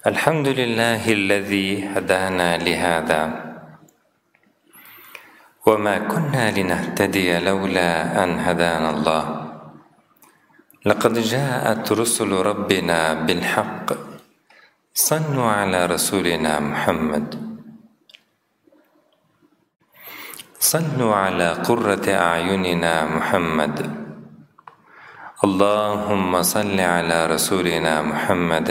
الحمد لله الذي هدانا لهذا. وما كنا لنهتدي لولا أن هدانا الله. لقد جاءت رسل ربنا بالحق. صلوا على رسولنا محمد. صلوا على قرة أعيننا محمد. اللهم صل على رسولنا محمد.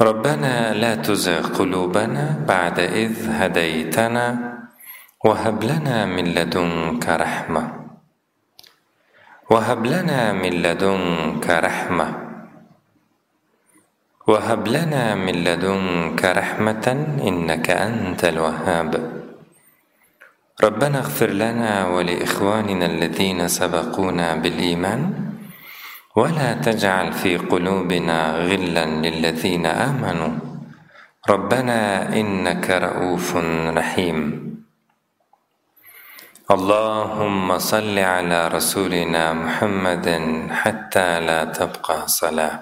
ربنا لا تزغ قلوبنا بعد إذ هديتنا وهب لنا من لدنك رحمة. وهب لنا من لدنك رحمة. وهب لنا من لدنك رحمة إنك أنت الوهاب. ربنا اغفر لنا ولإخواننا الذين سبقونا بالإيمان. ولا تجعل في قلوبنا غلا للذين آمنوا. ربنا إنك رؤوف رحيم. اللهم صل على رسولنا محمد حتى لا تبقى صلاة.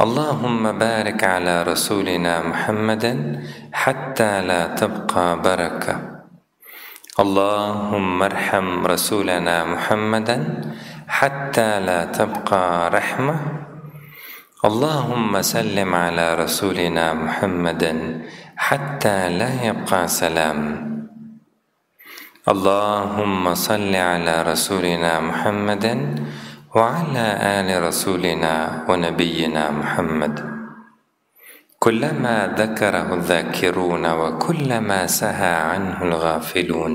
اللهم بارك على رسولنا محمد حتى لا تبقى بركة. اللهم ارحم رسولنا محمدا حتى لا تبقى رحمة. اللهم سلم على رسولنا محمد حتى لا يبقى سلام. اللهم صل على رسولنا محمد وعلى آل رسولنا ونبينا محمد. كلما ذكره الذاكرون وكلما سهى عنه الغافلون.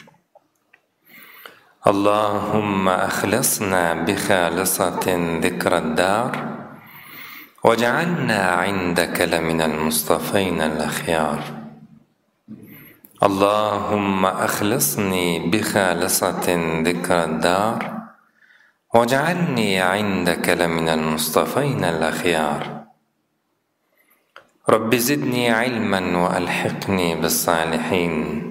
اللهم أخلصنا بخالصة ذكر الدار وجعلنا عندك لمن المصطفين الأخيار. اللهم أخلصني بخالصة ذكر الدار واجعلني عندك لمن المصطفين الأخيار. رب زدني علما وألحقني بالصالحين.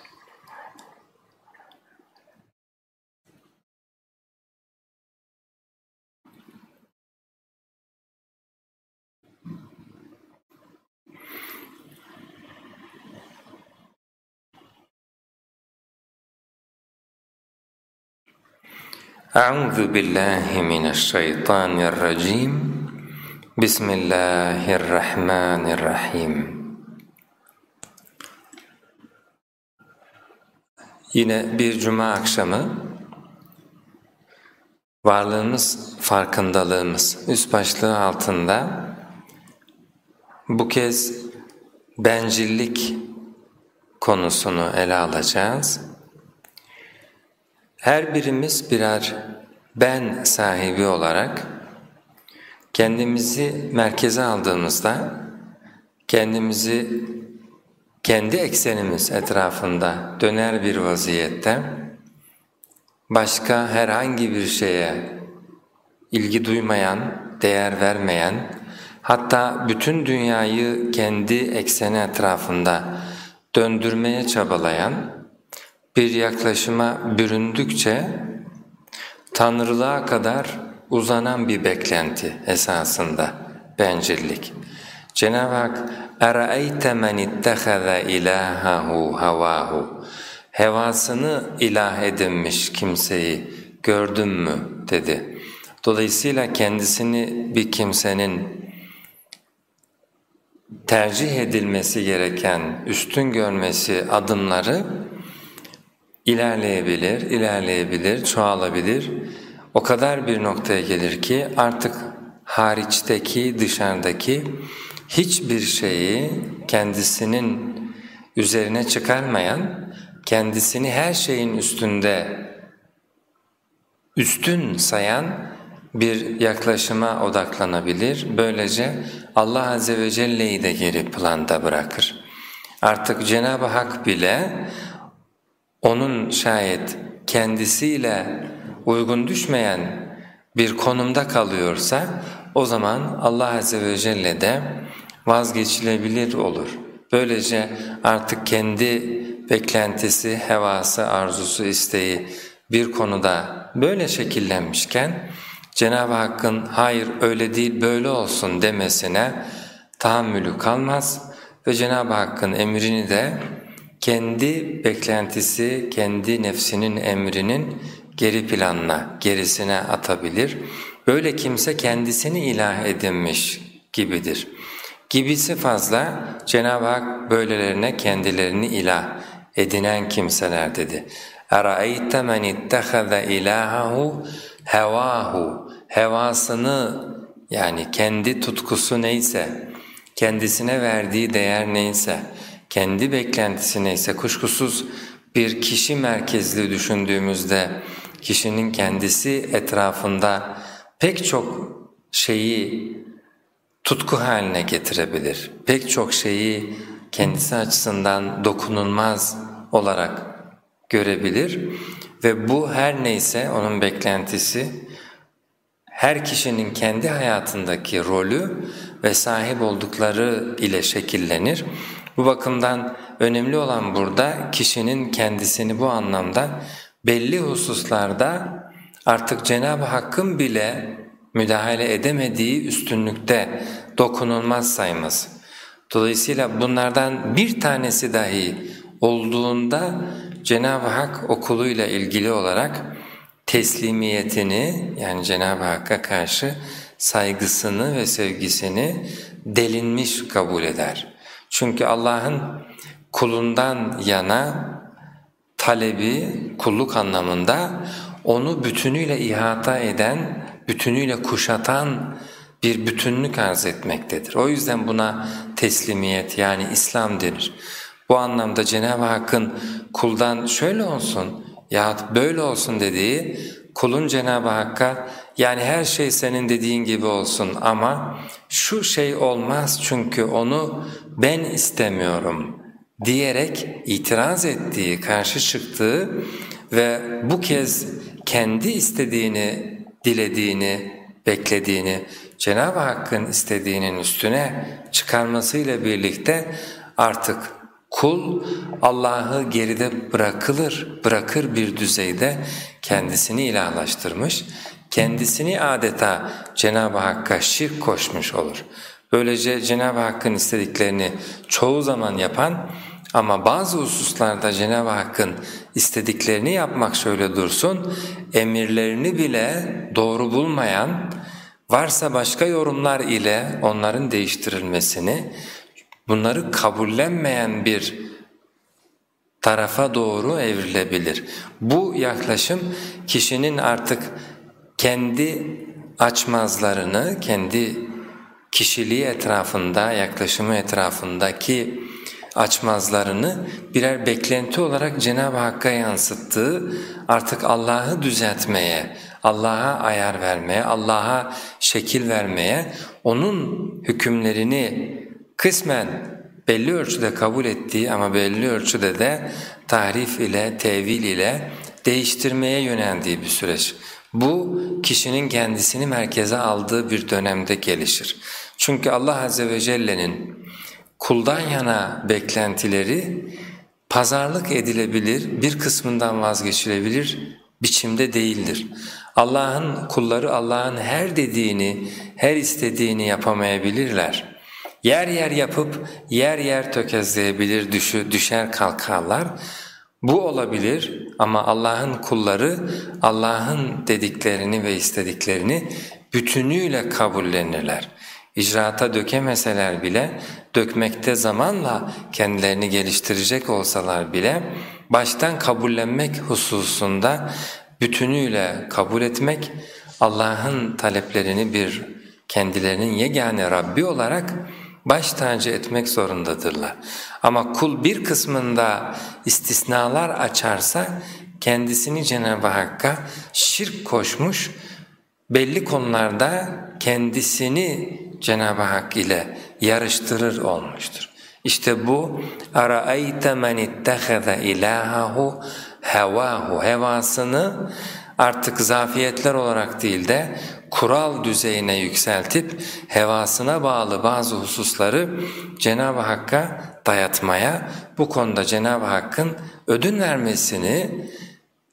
أعوذ بالله من الشيطان الرجيم بسم الله الرحمن الرحيم Yine bir cuma akşamı varlığımız, farkındalığımız üst başlığı altında bu kez bencillik konusunu ele alacağız. Her birimiz birer ben sahibi olarak kendimizi merkeze aldığımızda kendimizi kendi eksenimiz etrafında döner bir vaziyette başka herhangi bir şeye ilgi duymayan, değer vermeyen hatta bütün dünyayı kendi ekseni etrafında döndürmeye çabalayan bir yaklaşıma büründükçe tanrılığa kadar uzanan bir beklenti esasında bencillik. Cenab-ı Hak اَرَأَيْتَ مَنِ اتَّخَذَ اِلَٰهَهُ هَوَاهُ Hevasını ilah edinmiş kimseyi gördün mü dedi. Dolayısıyla kendisini bir kimsenin tercih edilmesi gereken, üstün görmesi adımları ilerleyebilir, ilerleyebilir, çoğalabilir. O kadar bir noktaya gelir ki artık hariçteki, dışarıdaki hiçbir şeyi kendisinin üzerine çıkarmayan, kendisini her şeyin üstünde üstün sayan bir yaklaşıma odaklanabilir. Böylece Allah Azze ve Celle'yi de geri planda bırakır. Artık Cenab-ı Hak bile onun şayet kendisiyle uygun düşmeyen bir konumda kalıyorsa o zaman Allah Azze ve Celle de vazgeçilebilir olur. Böylece artık kendi beklentisi, hevası, arzusu, isteği bir konuda böyle şekillenmişken Cenab-ı Hakk'ın hayır öyle değil böyle olsun demesine tahammülü kalmaz ve Cenab-ı Hakk'ın emrini de kendi beklentisi, kendi nefsinin emrinin geri planına, gerisine atabilir. Böyle kimse kendisini ilah edinmiş gibidir. Gibisi fazla Cenab-ı Hak böylelerine kendilerini ilah edinen kimseler dedi. اَرَأَيْتَ مَنِ اتَّخَذَ اِلَٰهَهُ hevahu hevasını yani kendi tutkusu neyse, kendisine verdiği değer neyse, kendi beklentisi neyse kuşkusuz bir kişi merkezli düşündüğümüzde kişinin kendisi etrafında pek çok şeyi tutku haline getirebilir. Pek çok şeyi kendisi açısından dokunulmaz olarak görebilir ve bu her neyse onun beklentisi her kişinin kendi hayatındaki rolü ve sahip oldukları ile şekillenir. Bu bakımdan önemli olan burada kişinin kendisini bu anlamda belli hususlarda artık Cenab-ı Hakk'ın bile müdahale edemediği üstünlükte dokunulmaz sayması. Dolayısıyla bunlardan bir tanesi dahi olduğunda Cenab-ı Hak okuluyla ilgili olarak teslimiyetini yani Cenab-ı Hakk'a karşı saygısını ve sevgisini delinmiş kabul eder. Çünkü Allah'ın kulundan yana talebi kulluk anlamında onu bütünüyle ihata eden, bütünüyle kuşatan bir bütünlük arz etmektedir. O yüzden buna teslimiyet yani İslam denir. Bu anlamda Cenab-ı Hakk'ın kuldan şöyle olsun yahut böyle olsun dediği kulun Cenab-ı Hakk'a yani her şey senin dediğin gibi olsun ama şu şey olmaz çünkü onu ben istemiyorum diyerek itiraz ettiği, karşı çıktığı ve bu kez kendi istediğini, dilediğini, beklediğini Cenab-ı Hakk'ın istediğinin üstüne çıkarmasıyla birlikte artık kul Allah'ı geride bırakılır, bırakır bir düzeyde kendisini ilahlaştırmış, kendisini adeta Cenab-ı Hakk'a şirk koşmuş olur. Böylece Cenab-ı Hakk'ın istediklerini çoğu zaman yapan ama bazı hususlarda Cenab-ı Hakk'ın istediklerini yapmak şöyle dursun, emirlerini bile doğru bulmayan, varsa başka yorumlar ile onların değiştirilmesini, bunları kabullenmeyen bir tarafa doğru evrilebilir. Bu yaklaşım kişinin artık kendi açmazlarını, kendi kişiliği etrafında, yaklaşımı etrafındaki açmazlarını birer beklenti olarak Cenab-ı Hakk'a yansıttığı artık Allah'ı düzeltmeye, Allah'a ayar vermeye, Allah'a şekil vermeye, O'nun hükümlerini kısmen belli ölçüde kabul ettiği ama belli ölçüde de tahrif ile, tevil ile değiştirmeye yöneldiği bir süreç. Bu kişinin kendisini merkeze aldığı bir dönemde gelişir. Çünkü Allah Azze ve Celle'nin kuldan yana beklentileri pazarlık edilebilir, bir kısmından vazgeçilebilir biçimde değildir. Allah'ın kulları Allah'ın her dediğini, her istediğini yapamayabilirler. Yer yer yapıp yer yer tökezleyebilir, düşer kalkarlar. Bu olabilir ama Allah'ın kulları Allah'ın dediklerini ve istediklerini bütünüyle kabullenirler. İcraata dökemeseler bile, dökmekte zamanla kendilerini geliştirecek olsalar bile baştan kabullenmek hususunda bütünüyle kabul etmek, Allah'ın taleplerini bir kendilerinin yegane Rabbi olarak baş tacı etmek zorundadırlar. Ama kul bir kısmında istisnalar açarsa kendisini Cenab-ı Hakk'a şirk koşmuş, belli konularda kendisini Cenab-ı Hak ile yarıştırır olmuştur. İşte bu اَرَأَيْتَ مَنِ اتَّخَذَ اِلَٰهَهُ hevahu hevasını artık zafiyetler olarak değil de kural düzeyine yükseltip hevasına bağlı bazı hususları Cenab-ı Hakk'a dayatmaya, bu konuda Cenab-ı Hakk'ın ödün vermesini,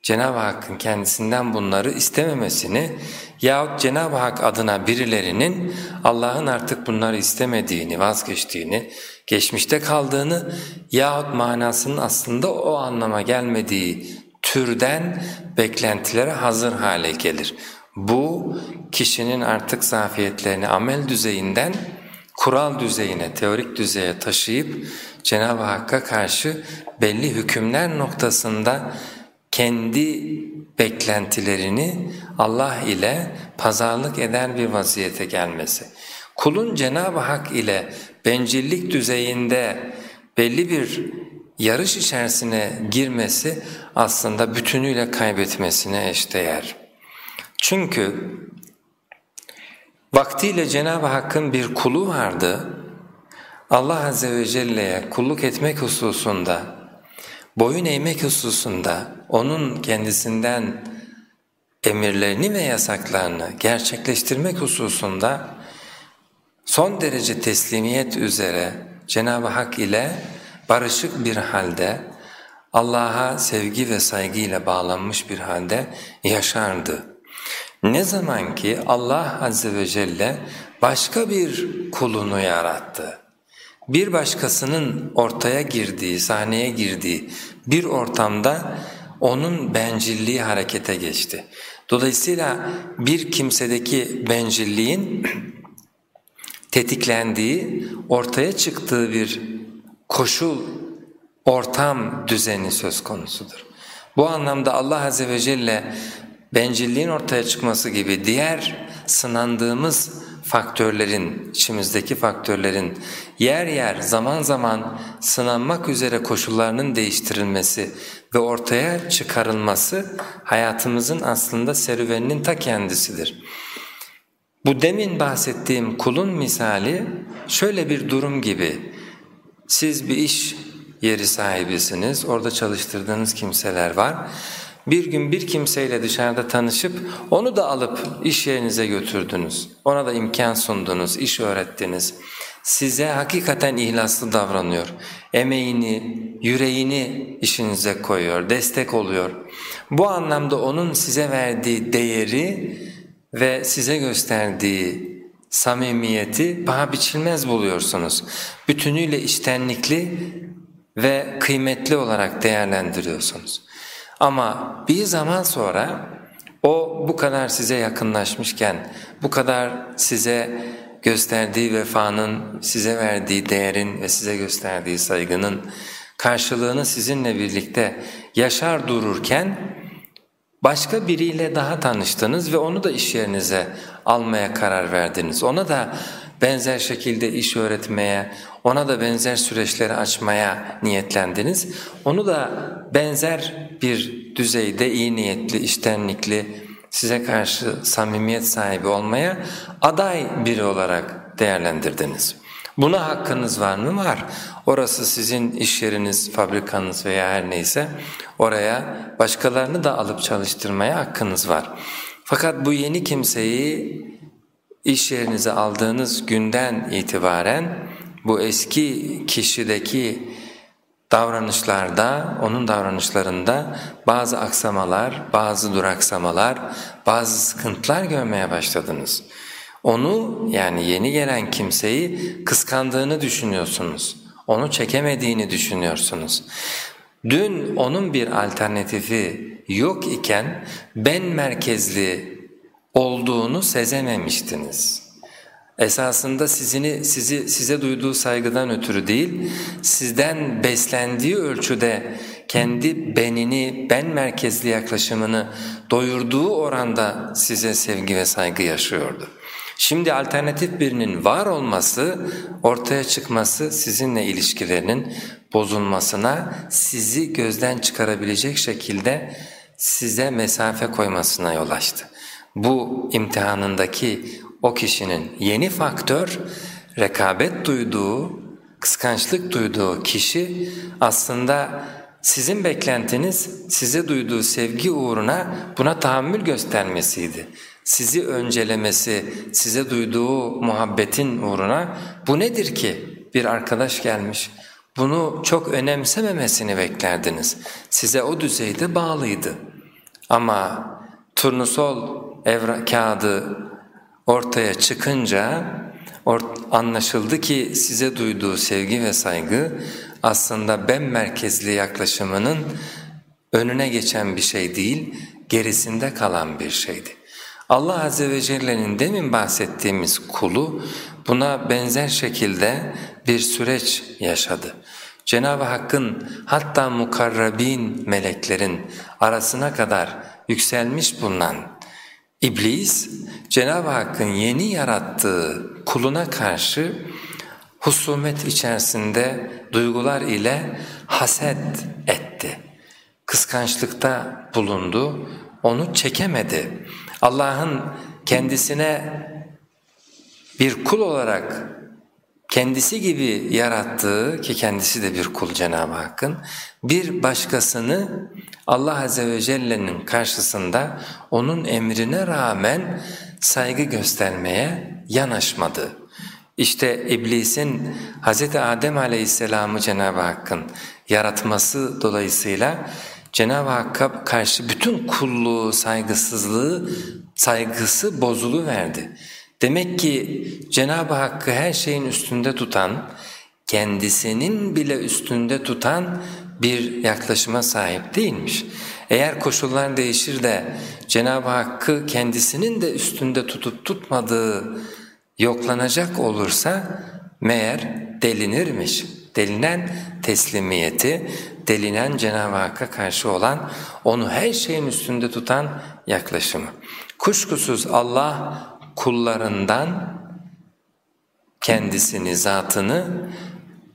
Cenab-ı Hakk'ın kendisinden bunları istememesini yahut Cenab-ı Hak adına birilerinin Allah'ın artık bunları istemediğini, vazgeçtiğini, geçmişte kaldığını yahut manasının aslında o anlama gelmediği türden beklentilere hazır hale gelir. Bu kişinin artık zafiyetlerini amel düzeyinden kural düzeyine, teorik düzeye taşıyıp Cenab-ı Hakk'a karşı belli hükümler noktasında kendi beklentilerini Allah ile pazarlık eder bir vaziyete gelmesi. Kulun Cenab-ı Hak ile bencillik düzeyinde belli bir yarış içerisine girmesi aslında bütünüyle kaybetmesine eşdeğer. Çünkü vaktiyle Cenab-ı Hakk'ın bir kulu vardı, Allah Azze ve Celle'ye kulluk etmek hususunda, boyun eğmek hususunda O'nun kendisinden emirlerini ve yasaklarını gerçekleştirmek hususunda son derece teslimiyet üzere Cenab-ı Hak ile barışık bir halde Allah'a sevgi ve saygıyla bağlanmış bir halde yaşardı. Ne zaman ki Allah Azze ve Celle başka bir kulunu yarattı, bir başkasının ortaya girdiği, sahneye girdiği bir ortamda onun bencilliği harekete geçti. Dolayısıyla bir kimsedeki bencilliğin tetiklendiği, ortaya çıktığı bir koşul, ortam düzeni söz konusudur. Bu anlamda Allah Azze ve Celle bencilliğin ortaya çıkması gibi diğer sınandığımız faktörlerin, içimizdeki faktörlerin yer yer zaman zaman sınanmak üzere koşullarının değiştirilmesi ve ortaya çıkarılması hayatımızın aslında serüveninin ta kendisidir. Bu demin bahsettiğim kulun misali şöyle bir durum gibi. Siz bir iş yeri sahibisiniz, orada çalıştırdığınız kimseler var. Bir gün bir kimseyle dışarıda tanışıp onu da alıp iş yerinize götürdünüz. Ona da imkan sundunuz, iş öğrettiniz. Size hakikaten ihlaslı davranıyor. Emeğini, yüreğini işinize koyuyor, destek oluyor. Bu anlamda onun size verdiği değeri ve size gösterdiği samimiyeti paha biçilmez buluyorsunuz. Bütünüyle iştenlikli ve kıymetli olarak değerlendiriyorsunuz. Ama bir zaman sonra o bu kadar size yakınlaşmışken, bu kadar size gösterdiği vefanın, size verdiği değerin ve size gösterdiği saygının karşılığını sizinle birlikte yaşar dururken başka biriyle daha tanıştınız ve onu da iş yerinize almaya karar verdiniz. Ona da benzer şekilde iş öğretmeye, ona da benzer süreçleri açmaya niyetlendiniz. Onu da benzer bir düzeyde iyi niyetli, iştenlikli, size karşı samimiyet sahibi olmaya aday biri olarak değerlendirdiniz. Buna hakkınız var mı? Var. Orası sizin iş yeriniz, fabrikanız veya her neyse oraya başkalarını da alıp çalıştırmaya hakkınız var. Fakat bu yeni kimseyi iş yerinize aldığınız günden itibaren bu eski kişideki davranışlarda, onun davranışlarında bazı aksamalar, bazı duraksamalar, bazı sıkıntılar görmeye başladınız. Onu yani yeni gelen kimseyi kıskandığını düşünüyorsunuz. Onu çekemediğini düşünüyorsunuz. Dün onun bir alternatifi yok iken ben merkezli olduğunu sezememiştiniz. Esasında sizini, sizi, size duyduğu saygıdan ötürü değil, sizden beslendiği ölçüde kendi benini, ben merkezli yaklaşımını doyurduğu oranda size sevgi ve saygı yaşıyordu. Şimdi alternatif birinin var olması, ortaya çıkması sizinle ilişkilerinin bozulmasına, sizi gözden çıkarabilecek şekilde size mesafe koymasına yol açtı. Bu imtihanındaki o kişinin yeni faktör, rekabet duyduğu, kıskançlık duyduğu kişi aslında sizin beklentiniz size duyduğu sevgi uğruna buna tahammül göstermesiydi. Sizi öncelemesi, size duyduğu muhabbetin uğruna bu nedir ki? Bir arkadaş gelmiş, bunu çok önemsememesini beklerdiniz. Size o düzeyde bağlıydı. Ama turnusol evra kağıdı ortaya çıkınca anlaşıldı ki size duyduğu sevgi ve saygı aslında ben merkezli yaklaşımının önüne geçen bir şey değil, gerisinde kalan bir şeydi. Allah Azze ve Celle'nin demin bahsettiğimiz kulu buna benzer şekilde bir süreç yaşadı. Cenab-ı Hakk'ın hatta mukarrabin meleklerin arasına kadar yükselmiş bulunan İblis Cenab-ı Hakk'ın yeni yarattığı kuluna karşı husumet içerisinde duygular ile haset etti. Kıskançlıkta bulundu, onu çekemedi. Allah'ın kendisine bir kul olarak kendisi gibi yarattığı ki kendisi de bir kul Cenab-ı Hakk'ın bir başkasını Allah Azze ve Celle'nin karşısında onun emrine rağmen saygı göstermeye yanaşmadı. İşte iblisin Hz. Adem Aleyhisselam'ı Cenab-ı Hakk'ın yaratması dolayısıyla Cenab-ı Hakk'a karşı bütün kulluğu, saygısızlığı, saygısı bozulu verdi. Demek ki Cenab-ı Hakk'ı her şeyin üstünde tutan, kendisinin bile üstünde tutan bir yaklaşıma sahip değilmiş. Eğer koşullar değişir de Cenab-ı Hakk'ı kendisinin de üstünde tutup tutmadığı yoklanacak olursa meğer delinirmiş. delinen teslimiyeti, delinen Cenab-ı Hakk'a karşı olan, onu her şeyin üstünde tutan yaklaşımı. Kuşkusuz Allah kullarından kendisini, zatını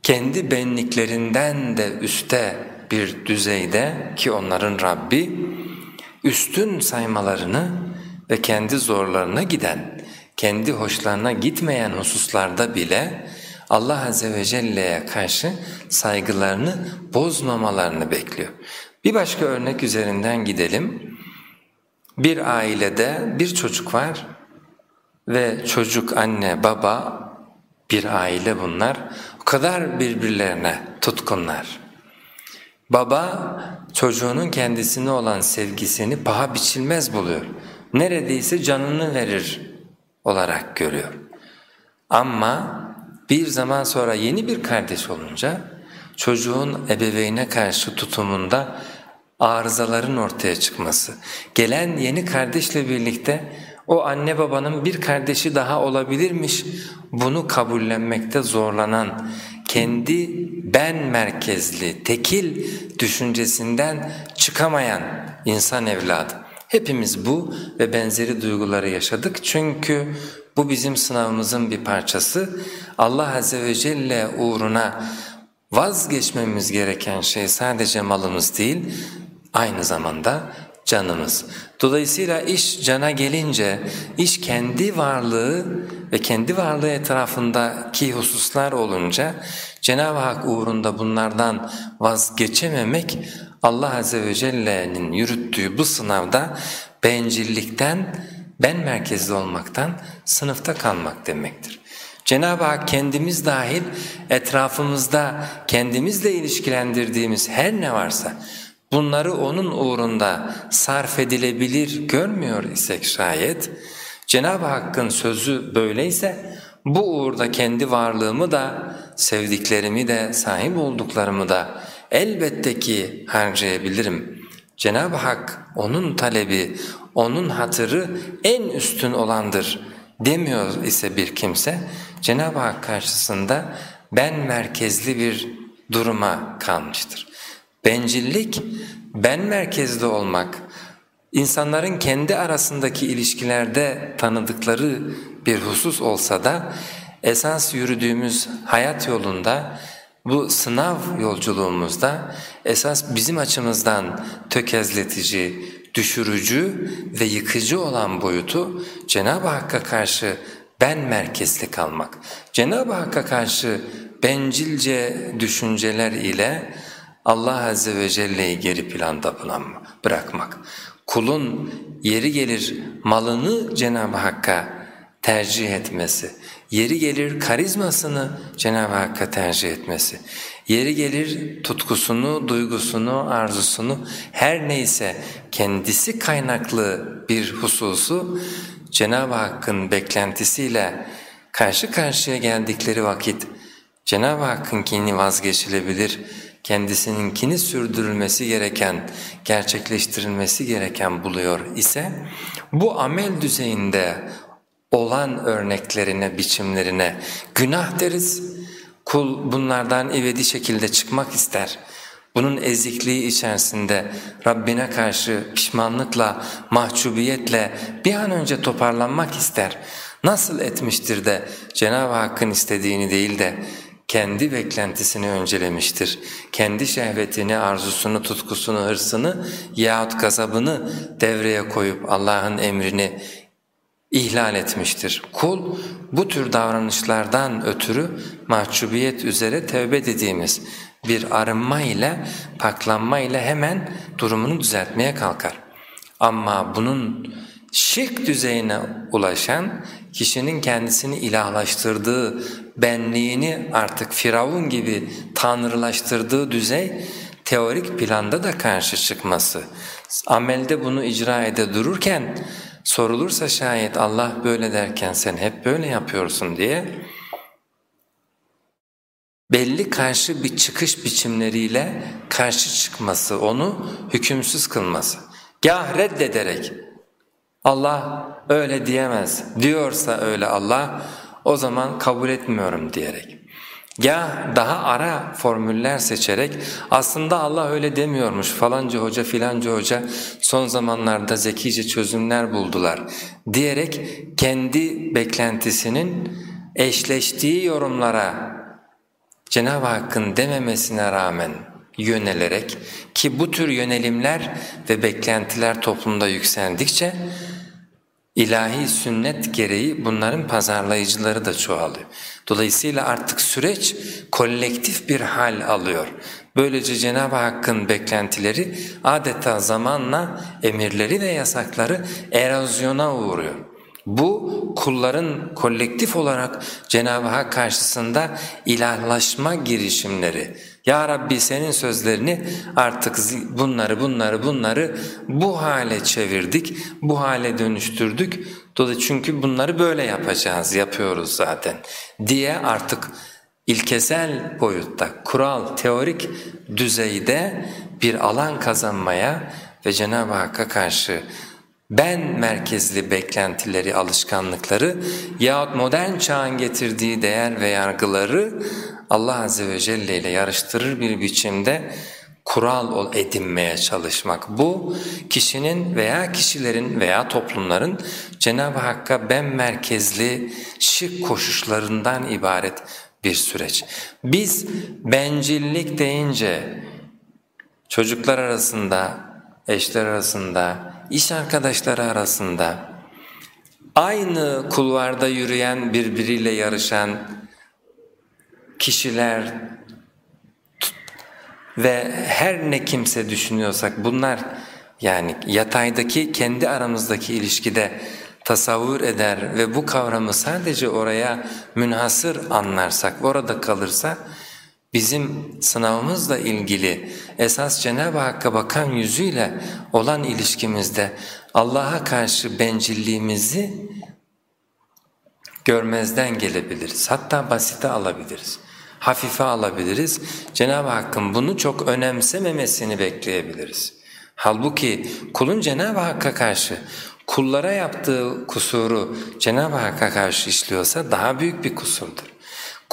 kendi benliklerinden de üste bir düzeyde ki onların Rabbi üstün saymalarını ve kendi zorlarına giden, kendi hoşlarına gitmeyen hususlarda bile Allah Azze ve Celle'ye karşı saygılarını bozmamalarını bekliyor. Bir başka örnek üzerinden gidelim. Bir ailede bir çocuk var ve çocuk anne baba bir aile bunlar. O kadar birbirlerine tutkunlar. Baba çocuğunun kendisine olan sevgisini paha biçilmez buluyor. Neredeyse canını verir olarak görüyor. Ama bir zaman sonra yeni bir kardeş olunca çocuğun ebeveyne karşı tutumunda arızaların ortaya çıkması, gelen yeni kardeşle birlikte o anne babanın bir kardeşi daha olabilirmiş bunu kabullenmekte zorlanan, kendi ben merkezli, tekil düşüncesinden çıkamayan insan evladı. Hepimiz bu ve benzeri duyguları yaşadık çünkü bu bizim sınavımızın bir parçası. Allah Azze ve Celle uğruna vazgeçmemiz gereken şey sadece malımız değil, aynı zamanda canımız. Dolayısıyla iş cana gelince, iş kendi varlığı ve kendi varlığı etrafındaki hususlar olunca Cenab-ı Hak uğrunda bunlardan vazgeçememek Allah Azze ve Celle'nin yürüttüğü bu sınavda bencillikten, ben merkezli olmaktan sınıfta kalmak demektir. Cenab-ı Hak kendimiz dahil etrafımızda kendimizle ilişkilendirdiğimiz her ne varsa bunları O'nun uğrunda sarf edilebilir görmüyor isek şayet, Cenab-ı Hakk'ın sözü böyleyse bu uğurda kendi varlığımı da, sevdiklerimi de, sahip olduklarımı da elbette ki harcayabilirim. Cenab-ı Hak O'nun talebi, O'nun hatırı en üstün olandır demiyor ise bir kimse, Cenab-ı Hak karşısında ben merkezli bir duruma kalmıştır. Bencillik, ben merkezli olmak, insanların kendi arasındaki ilişkilerde tanıdıkları bir husus olsa da esas yürüdüğümüz hayat yolunda bu sınav yolculuğumuzda esas bizim açımızdan tökezletici, düşürücü ve yıkıcı olan boyutu Cenab-ı Hakk'a karşı ben merkezli kalmak. Cenab-ı Hakk'a karşı bencilce düşünceler ile Allah Azze ve Celle'yi geri planda bırakmak. Kulun yeri gelir malını Cenab-ı Hakk'a tercih etmesi, yeri gelir karizmasını Cenab-ı Hakk'a tercih etmesi, yeri gelir tutkusunu, duygusunu, arzusunu her neyse kendisi kaynaklı bir hususu Cenab-ı Hakk'ın beklentisiyle karşı karşıya geldikleri vakit Cenab-ı Hakk'ınkini vazgeçilebilir, kendisininkini sürdürülmesi gereken, gerçekleştirilmesi gereken buluyor ise bu amel düzeyinde olan örneklerine, biçimlerine günah deriz. Kul bunlardan ivedi şekilde çıkmak ister. Bunun ezikliği içerisinde Rabbine karşı pişmanlıkla, mahcubiyetle bir an önce toparlanmak ister. Nasıl etmiştir de Cenab-ı Hakk'ın istediğini değil de kendi beklentisini öncelemiştir. Kendi şehvetini, arzusunu, tutkusunu, hırsını yahut gazabını devreye koyup Allah'ın emrini ihlal etmiştir. Kul bu tür davranışlardan ötürü mahcubiyet üzere tevbe dediğimiz bir arınma ile paklanma ile hemen durumunu düzeltmeye kalkar. Ama bunun şirk düzeyine ulaşan kişinin kendisini ilahlaştırdığı, benliğini artık firavun gibi tanrılaştırdığı düzey teorik planda da karşı çıkması. Amelde bunu icra ede dururken sorulursa şayet Allah böyle derken sen hep böyle yapıyorsun diye belli karşı bir çıkış biçimleriyle karşı çıkması, onu hükümsüz kılması. Gah reddederek Allah öyle diyemez diyorsa öyle Allah o zaman kabul etmiyorum diyerek. Ya daha ara formüller seçerek aslında Allah öyle demiyormuş falanca hoca filanca hoca son zamanlarda zekice çözümler buldular diyerek kendi beklentisinin eşleştiği yorumlara Cenab-ı Hakk'ın dememesine rağmen yönelerek ki bu tür yönelimler ve beklentiler toplumda yükseldikçe ilahi sünnet gereği bunların pazarlayıcıları da çoğalıyor. Dolayısıyla artık süreç kolektif bir hal alıyor. Böylece Cenab-ı Hakk'ın beklentileri adeta zamanla emirleri ve yasakları erozyona uğruyor. Bu kulların kolektif olarak Cenab-ı Hak karşısında ilahlaşma girişimleri. Ya Rabbi senin sözlerini artık bunları bunları bunları bu hale çevirdik, bu hale dönüştürdük. Dolayısıyla çünkü bunları böyle yapacağız, yapıyoruz zaten diye artık ilkesel boyutta, kural, teorik düzeyde bir alan kazanmaya ve Cenab-ı Hakk'a karşı ben merkezli beklentileri, alışkanlıkları yahut modern çağın getirdiği değer ve yargıları Allah Azze ve Celle ile yarıştırır bir biçimde kural edinmeye çalışmak. Bu kişinin veya kişilerin veya toplumların Cenab-ı Hakk'a ben merkezli şık koşuşlarından ibaret bir süreç. Biz bencillik deyince çocuklar arasında, eşler arasında, iş arkadaşları arasında aynı kulvarda yürüyen birbiriyle yarışan kişiler ve her ne kimse düşünüyorsak bunlar yani yataydaki kendi aramızdaki ilişkide tasavvur eder ve bu kavramı sadece oraya münhasır anlarsak, orada kalırsa bizim sınavımızla ilgili esas Cenab-ı Hakk'a bakan yüzüyle olan ilişkimizde Allah'a karşı bencilliğimizi görmezden gelebiliriz. Hatta basite alabiliriz. Hafife alabiliriz. Cenab-ı Hakk'ın bunu çok önemsememesini bekleyebiliriz. Halbuki kulun Cenab-ı Hakk'a karşı kullara yaptığı kusuru Cenab-ı Hakk'a karşı işliyorsa daha büyük bir kusurdur.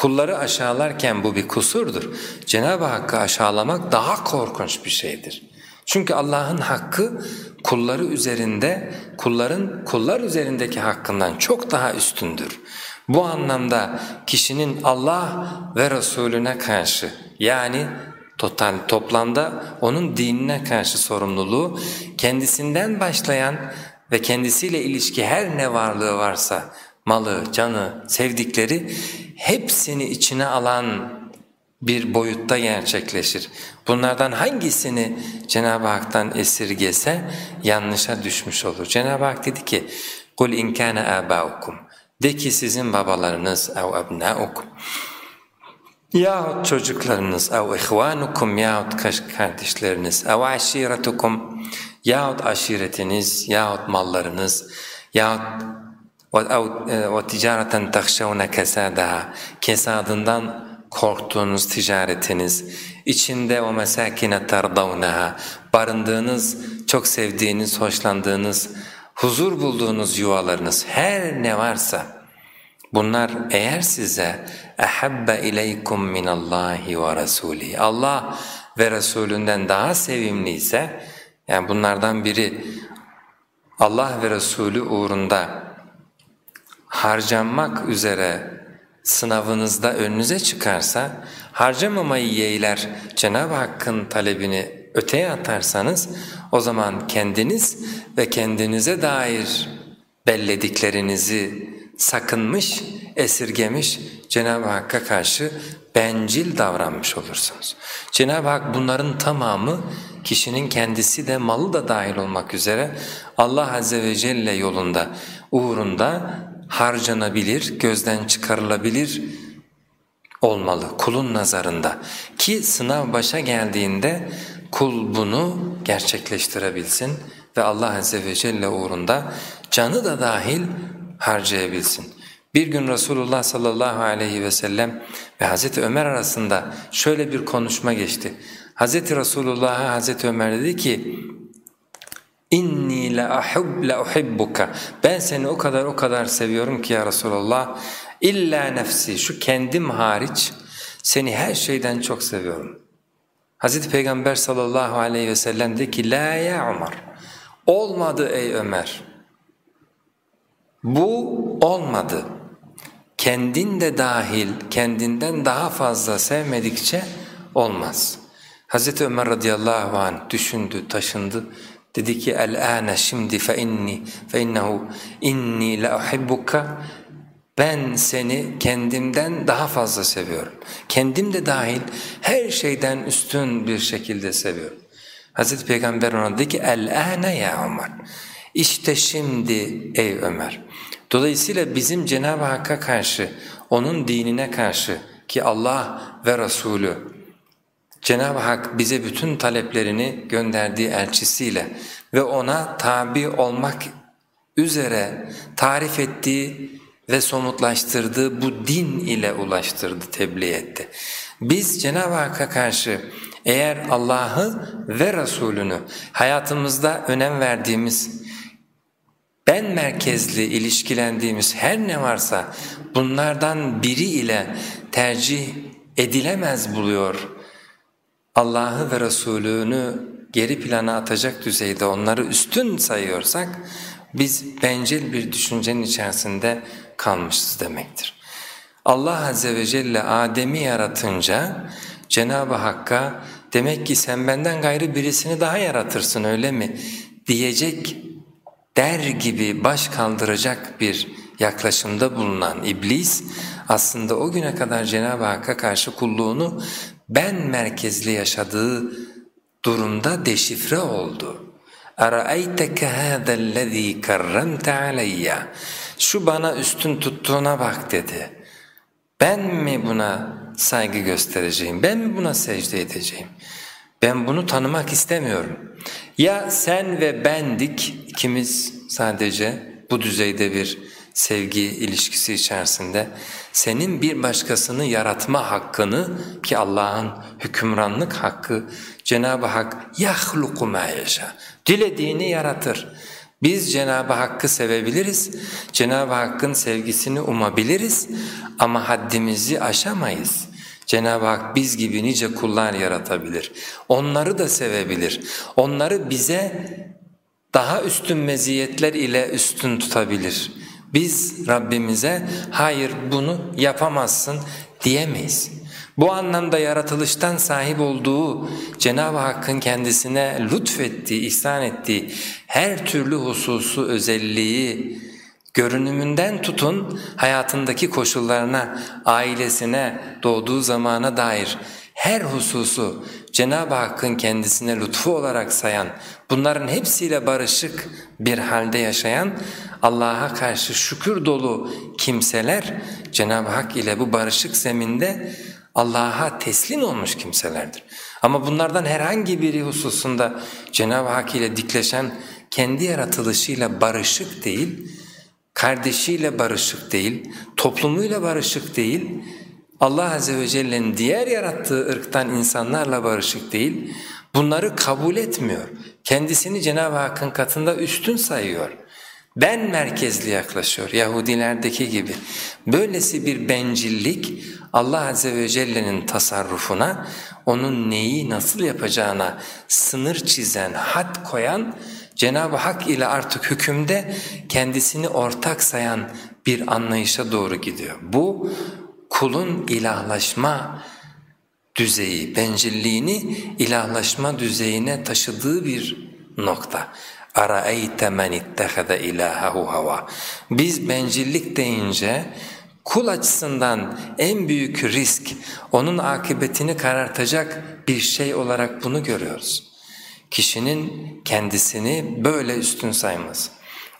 Kulları aşağılarken bu bir kusurdur. Cenab-ı Hakk'ı aşağılamak daha korkunç bir şeydir. Çünkü Allah'ın hakkı kulları üzerinde, kulların kullar üzerindeki hakkından çok daha üstündür. Bu anlamda kişinin Allah ve Resulüne karşı yani total toplamda onun dinine karşı sorumluluğu kendisinden başlayan ve kendisiyle ilişki her ne varlığı varsa malı, canı, sevdikleri hepsini içine alan bir boyutta gerçekleşir. Bunlardan hangisini Cenab-ı Hak'tan esirgese yanlışa düşmüş olur. Cenab-ı Hak dedi ki قُلْ اِنْ كَانَ آبَاؤُكُمْ De ki sizin babalarınız ev ebnaukum yahut çocuklarınız ev ihvanukum yahut kardeşleriniz ev aşiretukum yahut aşiretiniz yahut mallarınız yahut ticareten tahşavne kesadaha kesadından korktuğunuz ticaretiniz, içinde o mesakine tardavnaha, barındığınız, çok sevdiğiniz, hoşlandığınız, huzur bulduğunuz yuvalarınız, her ne varsa. Bunlar eğer size ehabbe ileykum minallahi ve rasulihi Allah ve Resulünden daha sevimliyse yani bunlardan biri Allah ve Resulü uğrunda harcanmak üzere sınavınızda önünüze çıkarsa harcamamayı yeğler Cenab-ı Hakk'ın talebini öteye atarsanız o zaman kendiniz ve kendinize dair bellediklerinizi sakınmış, esirgemiş Cenab-ı Hakk'a karşı bencil davranmış olursunuz. Cenab-ı Hak bunların tamamı kişinin kendisi de malı da dahil olmak üzere Allah Azze ve Celle yolunda, uğrunda harcanabilir, gözden çıkarılabilir olmalı kulun nazarında. Ki sınav başa geldiğinde kul bunu gerçekleştirebilsin ve Allah Azze ve Celle uğrunda canı da dahil harcayabilsin. Bir gün Resulullah sallallahu aleyhi ve sellem ve Hazreti Ömer arasında şöyle bir konuşma geçti. Hazreti Resulullah'a Hazreti Ömer dedi ki İnni la ahub la uhibbuka. Ben seni o kadar o kadar seviyorum ki ya Resulallah. İlla nefsi şu kendim hariç Seni her şeyden çok seviyorum. Hz. Peygamber sallallahu aleyhi ve sellem dedi ki La ya Ömer. Olmadı ey Ömer. Bu olmadı. Kendin de dahil, kendinden daha fazla sevmedikçe olmaz. Hz. Ömer radıyallahu anh düşündü, taşındı. Dedi ki el-âne şimdi fe inni fe innehu inni la uhibbuka ben seni kendimden daha fazla seviyorum. Kendim de dahil her şeyden üstün bir şekilde seviyorum. Hazreti Peygamber ona dedi ki el-âne ya Ömer. İşte şimdi ey Ömer. Dolayısıyla bizim Cenab-ı Hakk'a karşı, onun dinine karşı ki Allah ve Resulü Cenab-ı Hak bize bütün taleplerini gönderdiği elçisiyle ve ona tabi olmak üzere tarif ettiği ve somutlaştırdığı bu din ile ulaştırdı, tebliğ etti. Biz Cenab-ı Hakk'a karşı eğer Allah'ı ve Resulünü hayatımızda önem verdiğimiz, ben merkezli ilişkilendiğimiz her ne varsa bunlardan biri ile tercih edilemez buluyor Allah'ı ve Resulünü geri plana atacak düzeyde onları üstün sayıyorsak biz bencil bir düşüncenin içerisinde kalmışız demektir. Allah Azze ve Celle Adem'i yaratınca Cenab-ı Hakk'a demek ki sen benden gayrı birisini daha yaratırsın öyle mi diyecek der gibi baş kaldıracak bir yaklaşımda bulunan iblis aslında o güne kadar Cenab-ı Hakk'a karşı kulluğunu ben merkezli yaşadığı durumda deşifre oldu. اَرَأَيْتَكَ هَذَا الَّذ۪ي كَرَّمْتَ عَلَيَّ Şu bana üstün tuttuğuna bak dedi. Ben mi buna saygı göstereceğim, ben mi buna secde edeceğim? Ben bunu tanımak istemiyorum. Ya sen ve bendik ikimiz sadece bu düzeyde bir sevgi ilişkisi içerisinde senin bir başkasını yaratma hakkını ki Allah'ın hükümranlık hakkı Cenab-ı Hak yahluku ma yaşa. Dilediğini yaratır. Biz Cenab-ı Hakk'ı sevebiliriz, Cenab-ı Hakk'ın sevgisini umabiliriz ama haddimizi aşamayız. Cenab-ı Hak biz gibi nice kullar yaratabilir. Onları da sevebilir. Onları bize daha üstün meziyetler ile üstün tutabilir. Biz Rabbimize hayır bunu yapamazsın diyemeyiz. Bu anlamda yaratılıştan sahip olduğu Cenab-ı Hakk'ın kendisine lütfettiği, ihsan ettiği her türlü hususu, özelliği, görünümünden tutun hayatındaki koşullarına, ailesine, doğduğu zamana dair her hususu Cenab-ı Hakk'ın kendisine lütfu olarak sayan, bunların hepsiyle barışık bir halde yaşayan, Allah'a karşı şükür dolu kimseler Cenab-ı Hak ile bu barışık zeminde Allah'a teslim olmuş kimselerdir. Ama bunlardan herhangi biri hususunda Cenab-ı Hak ile dikleşen kendi yaratılışıyla barışık değil, kardeşiyle barışık değil, toplumuyla barışık değil, Allah Azze ve Celle'nin diğer yarattığı ırktan insanlarla barışık değil, bunları kabul etmiyor. Kendisini Cenab-ı Hakk'ın katında üstün sayıyor. Ben merkezli yaklaşıyor Yahudilerdeki gibi. Böylesi bir bencillik Allah Azze ve Celle'nin tasarrufuna, onun neyi nasıl yapacağına sınır çizen, had koyan, Cenab-ı Hak ile artık hükümde kendisini ortak sayan bir anlayışa doğru gidiyor. Bu kulun ilahlaşma düzeyi, bencilliğini ilahlaşma düzeyine taşıdığı bir nokta. اَرَأَيْتَ مَنِ اتَّخَذَ اِلَٰهَهُ hava. Biz bencillik deyince kul açısından en büyük risk, onun akıbetini karartacak bir şey olarak bunu görüyoruz. Kişinin kendisini böyle üstün sayması.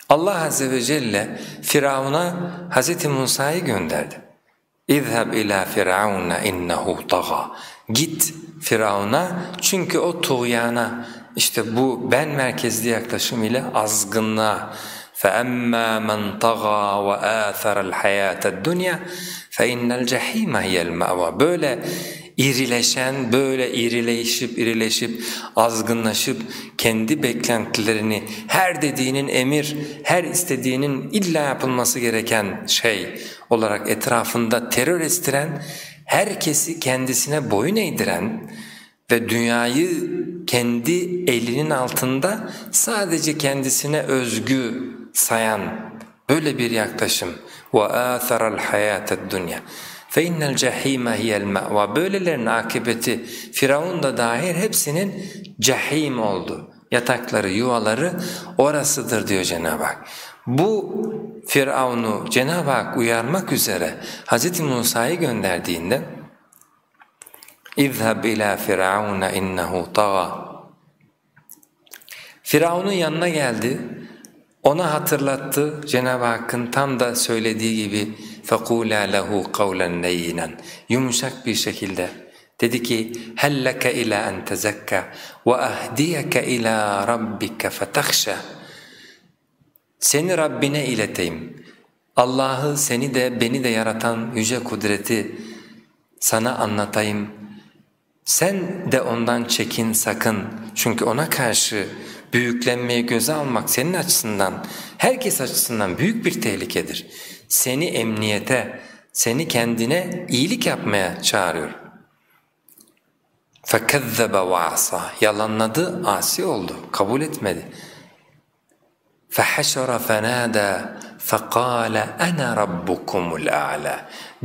Allah Azze ve Celle Firavun'a Hz. Musa'yı gönderdi. اِذْهَبْ ila فِرْعَوْنَ اِنَّهُ طَغَى Git Firavun'a çünkü o tuğyana, işte bu ben merkezli yaklaşım ile azgınlığa فَأَمَّا مَنْ طَغَى وَآثَرَ الْحَيَاةَ الدُّنْيَا فَاِنَّ الْجَح۪يمَ هِيَ الْمَأْوَى Böyle irileşen, böyle irileşip irileşip azgınlaşıp kendi beklentilerini her dediğinin emir, her istediğinin illa yapılması gereken şey olarak etrafında terör estiren herkesi kendisine boyun eğdiren ve dünyayı kendi elinin altında sadece kendisine özgü sayan böyle bir yaklaşım. وَآثَرَ الْحَيَاةَ الدُّنْيَا فَاِنَّ الْجَح۪يمَ هِيَ الْمَأْوَى Böylelerin akıbeti Firavun da dahil hepsinin cehim oldu. Yatakları, yuvaları orasıdır diyor Cenab-ı Hak. Bu Firavun'u Cenab-ı Hak uyarmak üzere Hz. Musa'yı gönderdiğinde اِذْهَبْ اِلَى فِرْعَوْنَ اِنَّهُ طَغَى Firavun'un yanına geldi, ona hatırlattı Cenab-ı Hakk'ın tam da söylediği gibi فَقُولَا لَهُ قَوْلًا لَيِّنًا Yumuşak bir şekilde dedi ki هَلَّكَ اِلَى أَنْ تَزَكَّى وَأَهْدِيَكَ اِلَى رَبِّكَ فَتَخْشَى Seni Rabbine ileteyim. Allah'ı seni de beni de yaratan yüce kudreti sana anlatayım. Sen de ondan çekin sakın çünkü ona karşı büyüklenmeyi göze almak senin açısından, herkes açısından büyük bir tehlikedir. Seni emniyete, seni kendine iyilik yapmaya çağırıyor. فَكَذَّبَ وَعَصَى Yalanladı, asi oldu, kabul etmedi. فَحَشَرَ فَنَادَى فَقَالَ اَنَا رَبُّكُمُ الْاَعْلَى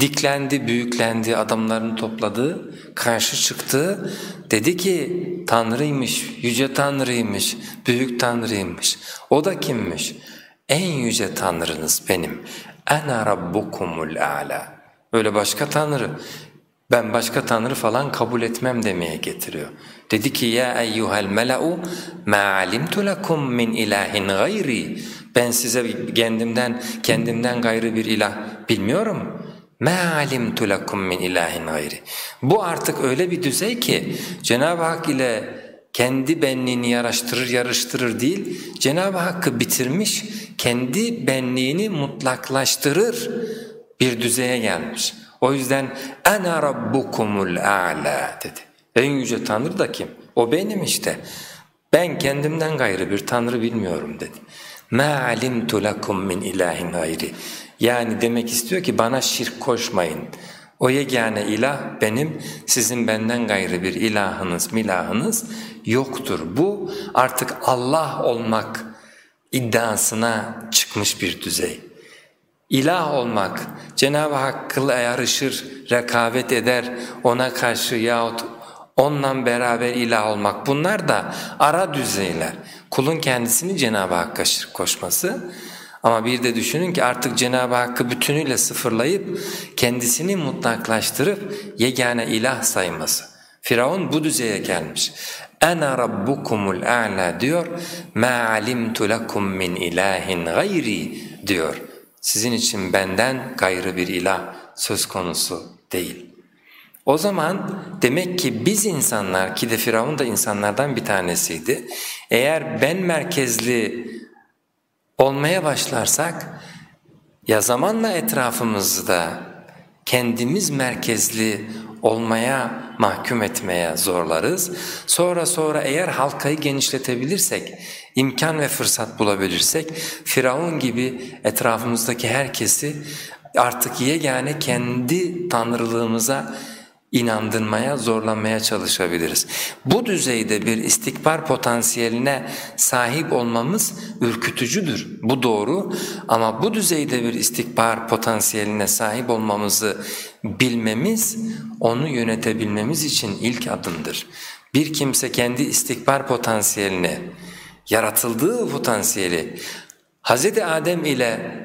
Diklendi, büyüklendi, adamlarını topladı, karşı çıktı. Dedi ki Tanrıymış, yüce Tanrıymış, büyük Tanrıymış. O da kimmiş? En yüce Tanrınız benim. ''Ene rabbukumul a'la'' Öyle başka tanrı, ben başka tanrı falan kabul etmem demeye getiriyor. Dedi ki ya eyyuhel mela'u ma alimtu lekum min ilahin gayri. Ben size kendimden kendimden gayrı bir ilah bilmiyorum. Ma alimtu lekum min ilahin gayri. Bu artık öyle bir düzey ki Cenab-ı Hak ile kendi benliğini yarıştırır yarıştırır değil, Cenab-ı Hakk'ı bitirmiş, kendi benliğini mutlaklaştırır bir düzeye gelmiş. O yüzden ana rabbukumul a'la dedi. En yüce Tanrı da kim? O benim işte. Ben kendimden gayrı bir Tanrı bilmiyorum dedi. مَا عَلِمْتُ لَكُمْ مِنْ ilahin gayri. Yani demek istiyor ki bana şirk koşmayın. O yegane ilah benim, sizin benden gayrı bir ilahınız, milahınız yoktur. Bu artık Allah olmak iddiasına çıkmış bir düzey. İlah olmak, Cenab-ı Hakk'la yarışır, rekabet eder, ona karşı yahut onunla beraber ilah olmak bunlar da ara düzeyler. Kulun kendisini Cenab-ı Hakk'a koşması ama bir de düşünün ki artık Cenab-ı Hakk'ı bütünüyle sıfırlayıp kendisini mutlaklaştırıp yegane ilah sayması. Firavun bu düzeye gelmiş. Ana rabbukumul a'la diyor. Ma alimtu lekum min ilahin gayri diyor. Sizin için benden gayrı bir ilah söz konusu değil. O zaman demek ki biz insanlar ki de Firavun da insanlardan bir tanesiydi. Eğer ben merkezli olmaya başlarsak ya zamanla etrafımızda kendimiz merkezli olmaya mahkum etmeye zorlarız. Sonra sonra eğer halkayı genişletebilirsek, imkan ve fırsat bulabilirsek Firavun gibi etrafımızdaki herkesi artık yegane kendi tanrılığımıza inandırmaya, zorlamaya çalışabiliriz. Bu düzeyde bir istikbar potansiyeline sahip olmamız ürkütücüdür. Bu doğru ama bu düzeyde bir istikbar potansiyeline sahip olmamızı bilmemiz, onu yönetebilmemiz için ilk adımdır. Bir kimse kendi istikbar potansiyelini, yaratıldığı potansiyeli Hz. Adem ile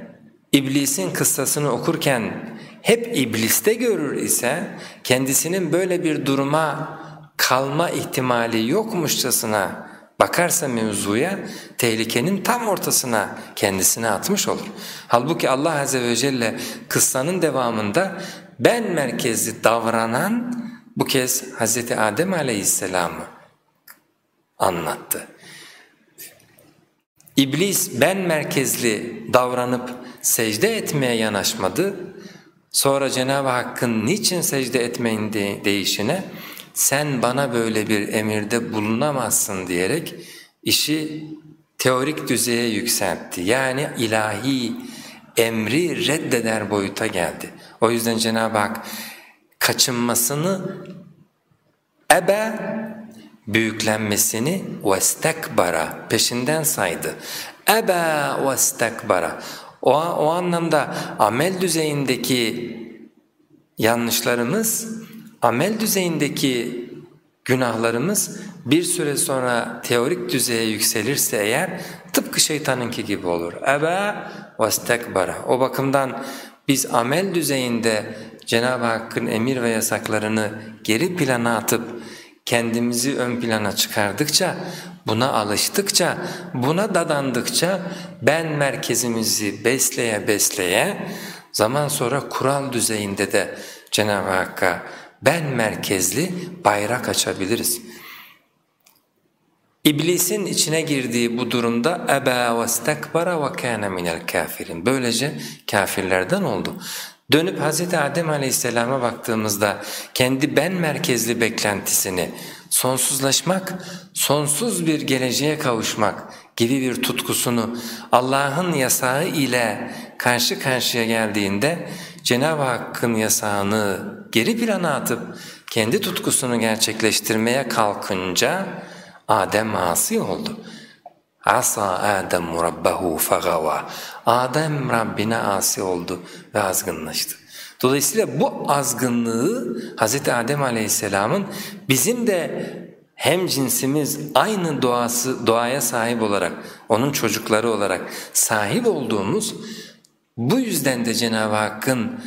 İblisin kıssasını okurken hep ibliste görür ise kendisinin böyle bir duruma kalma ihtimali yokmuşçasına bakarsa mevzuya tehlikenin tam ortasına kendisini atmış olur. Halbuki Allah Azze ve Celle kıssanın devamında ben merkezli davranan bu kez Hz. Adem Aleyhisselam'ı anlattı. İblis ben merkezli davranıp secde etmeye yanaşmadı. Sonra Cenab-ı Hakk'ın niçin secde etmeyin de değişine sen bana böyle bir emirde bulunamazsın diyerek işi teorik düzeye yükseltti. Yani ilahi emri reddeder boyuta geldi. O yüzden Cenab-ı Hak kaçınmasını ebe büyüklenmesini vestekbara peşinden saydı. Ebe vestekbara o, o anlamda amel düzeyindeki yanlışlarımız, amel düzeyindeki günahlarımız bir süre sonra teorik düzeye yükselirse eğer tıpkı şeytanınki gibi olur. Ebe vestekbara. O bakımdan biz amel düzeyinde Cenab-ı Hakk'ın emir ve yasaklarını geri plana atıp kendimizi ön plana çıkardıkça, buna alıştıkça, buna dadandıkça ben merkezimizi besleye besleye zaman sonra kural düzeyinde de Cenab-ı Hakk'a ben merkezli bayrak açabiliriz. İblisin içine girdiği bu durumda eba ve stekbara ve kana minel kafirin. Böylece kafirlerden oldu. Dönüp Hz. Adem Aleyhisselam'a baktığımızda kendi ben merkezli beklentisini sonsuzlaşmak, sonsuz bir geleceğe kavuşmak gibi bir tutkusunu Allah'ın yasağı ile karşı karşıya geldiğinde Cenab-ı Hakk'ın yasağını geri plana atıp kendi tutkusunu gerçekleştirmeye kalkınca Adem asi oldu. Asa Adem rabbehu fagava. Adem Rabbine asi oldu ve azgınlaştı. Dolayısıyla bu azgınlığı Hz. Adem Aleyhisselam'ın bizim de hem cinsimiz aynı doğası doğaya sahip olarak, onun çocukları olarak sahip olduğumuz bu yüzden de Cenab-ı Hakk'ın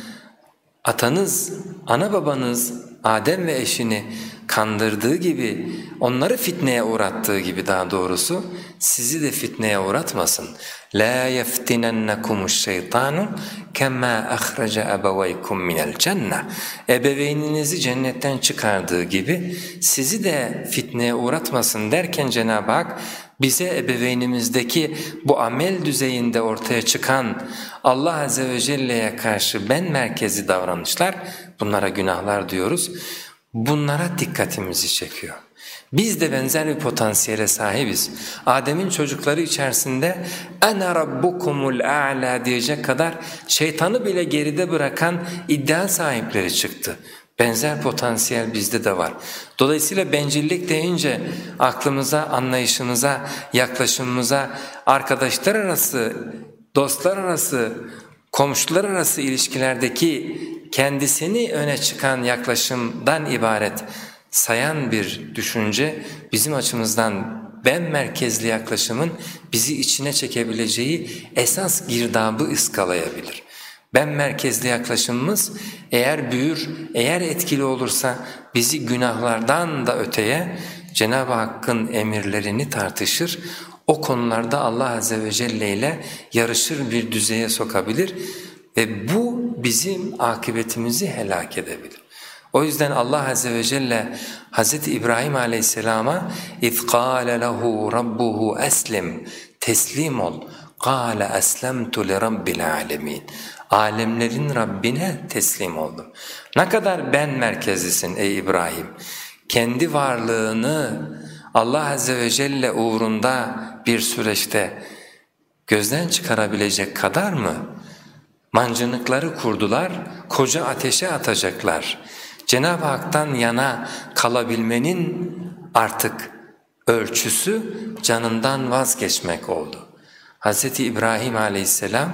atanız, ana babanız Adem ve eşini kandırdığı gibi, onları fitneye uğrattığı gibi daha doğrusu sizi de fitneye uğratmasın. La yeftinennekum şeytanu kema ahraca ebeveykum minel cenne. Ebeveyninizi cennetten çıkardığı gibi sizi de fitneye uğratmasın derken Cenab-ı Hak bize ebeveynimizdeki bu amel düzeyinde ortaya çıkan Allah Azze ve Celle'ye karşı ben merkezi davranışlar bunlara günahlar diyoruz bunlara dikkatimizi çekiyor. Biz de benzer bir potansiyele sahibiz. Adem'in çocukları içerisinde ''Ene rabbukumul a'la'' diyecek kadar şeytanı bile geride bırakan iddia sahipleri çıktı. Benzer potansiyel bizde de var. Dolayısıyla bencillik deyince aklımıza, anlayışımıza, yaklaşımımıza, arkadaşlar arası, dostlar arası, komşular arası ilişkilerdeki kendisini öne çıkan yaklaşımdan ibaret sayan bir düşünce bizim açımızdan ben merkezli yaklaşımın bizi içine çekebileceği esas girdabı ıskalayabilir. Ben merkezli yaklaşımımız eğer büyür, eğer etkili olursa bizi günahlardan da öteye Cenab-ı Hakk'ın emirlerini tartışır, o konularda Allah Azze ve Celle ile yarışır bir düzeye sokabilir ve bu bizim akıbetimizi helak edebilir. O yüzden Allah Azze ve Celle Hz. İbrahim Aleyhisselam'a اِذْ قَالَ لَهُ رَبُّهُ أَسْلِمْ Teslim ol. قَالَ أَسْلَمْتُ لِرَبِّ الْعَالَمِينَ Alemlerin Rabbine teslim oldum. Ne kadar ben merkezlisin ey İbrahim. Kendi varlığını Allah Azze ve Celle uğrunda bir süreçte gözden çıkarabilecek kadar mı? Mancınıkları kurdular, koca ateşe atacaklar. Cenab-ı Hak'tan yana kalabilmenin artık ölçüsü canından vazgeçmek oldu. Hz. İbrahim aleyhisselam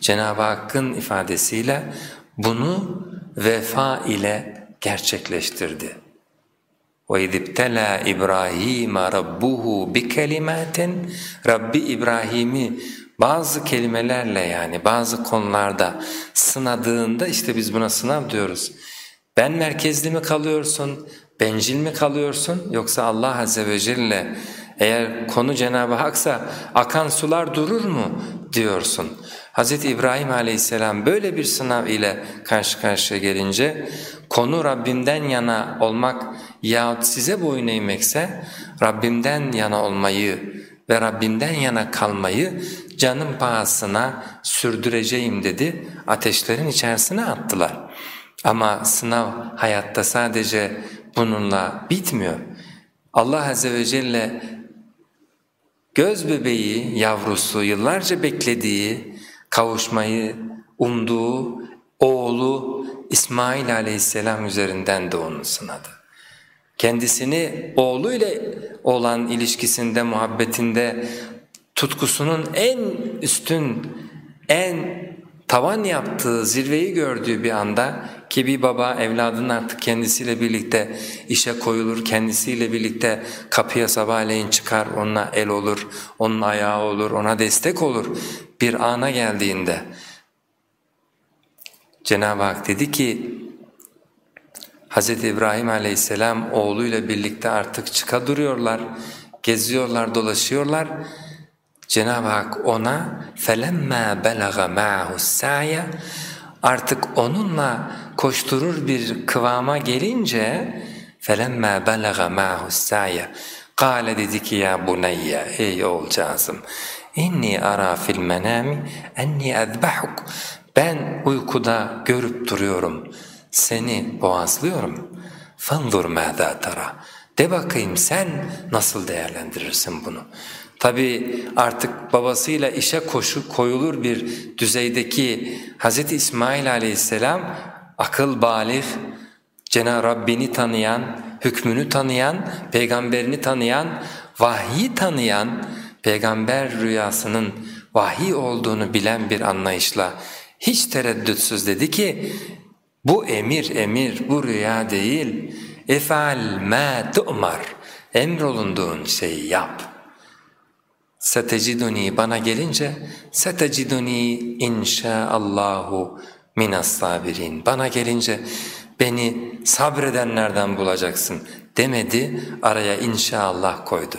Cenab-ı Hakk'ın ifadesiyle bunu vefa ile gerçekleştirdi. وَاِذْ ابْتَلَى İbrahim رَبُّهُ بِكَلِمَاتٍ Rabbi İbrahim'i bazı kelimelerle yani bazı konularda sınadığında işte biz buna sınav diyoruz. Ben merkezli mi kalıyorsun, bencil mi kalıyorsun yoksa Allah Azze ve Celle eğer konu Cenab-ı Hak'sa akan sular durur mu diyorsun. Hz. İbrahim aleyhisselam böyle bir sınav ile karşı karşıya gelince konu Rabbimden yana olmak yahut size boyun eğmekse Rabbimden yana olmayı ve Rabbimden yana kalmayı canım pahasına sürdüreceğim dedi ateşlerin içerisine attılar. Ama sınav hayatta sadece bununla bitmiyor. Allah Azze ve Celle göz bebeği, yavrusu, yıllarca beklediği, kavuşmayı umduğu oğlu İsmail aleyhisselam üzerinden de onu sınadı. Kendisini oğluyla olan ilişkisinde, muhabbetinde tutkusunun en üstün, en tavan yaptığı, zirveyi gördüğü bir anda ki bir baba evladının artık kendisiyle birlikte işe koyulur, kendisiyle birlikte kapıya sabahleyin çıkar, onunla el olur, onun ayağı olur, ona destek olur bir ana geldiğinde Cenab-ı Hak dedi ki Hz. İbrahim aleyhisselam oğluyla birlikte artık çıka duruyorlar, geziyorlar, dolaşıyorlar. Cenab-ı Hak ona فَلَمَّا بَلَغَ مَعَهُ السَّعْيَ Artık onunla koşturur bir kıvama gelince فَلَمَّا بَلَغَ مَعَهُ السَّعْيَ قَالَ dedi ki ya bunayya ey oğulcağızım inni ara fil menami enni ezbahuk ben uykuda görüp duruyorum Seni boğazlıyorum fanzur mâzâ tara de bakayım sen nasıl değerlendirirsin bunu Tabi artık babasıyla işe koşu koyulur bir düzeydeki Hz. İsmail aleyhisselam akıl balik, Cenab-ı Rabbini tanıyan, hükmünü tanıyan, peygamberini tanıyan, vahyi tanıyan, peygamber rüyasının vahiy olduğunu bilen bir anlayışla hiç tereddütsüz dedi ki bu emir emir bu rüya değil efal ma tu'mar emrolunduğun şeyi yap.'' Seteciduni bana gelince seteciduni inşaallahu minas sabirin. Bana gelince beni sabredenlerden bulacaksın demedi araya inşallah koydu.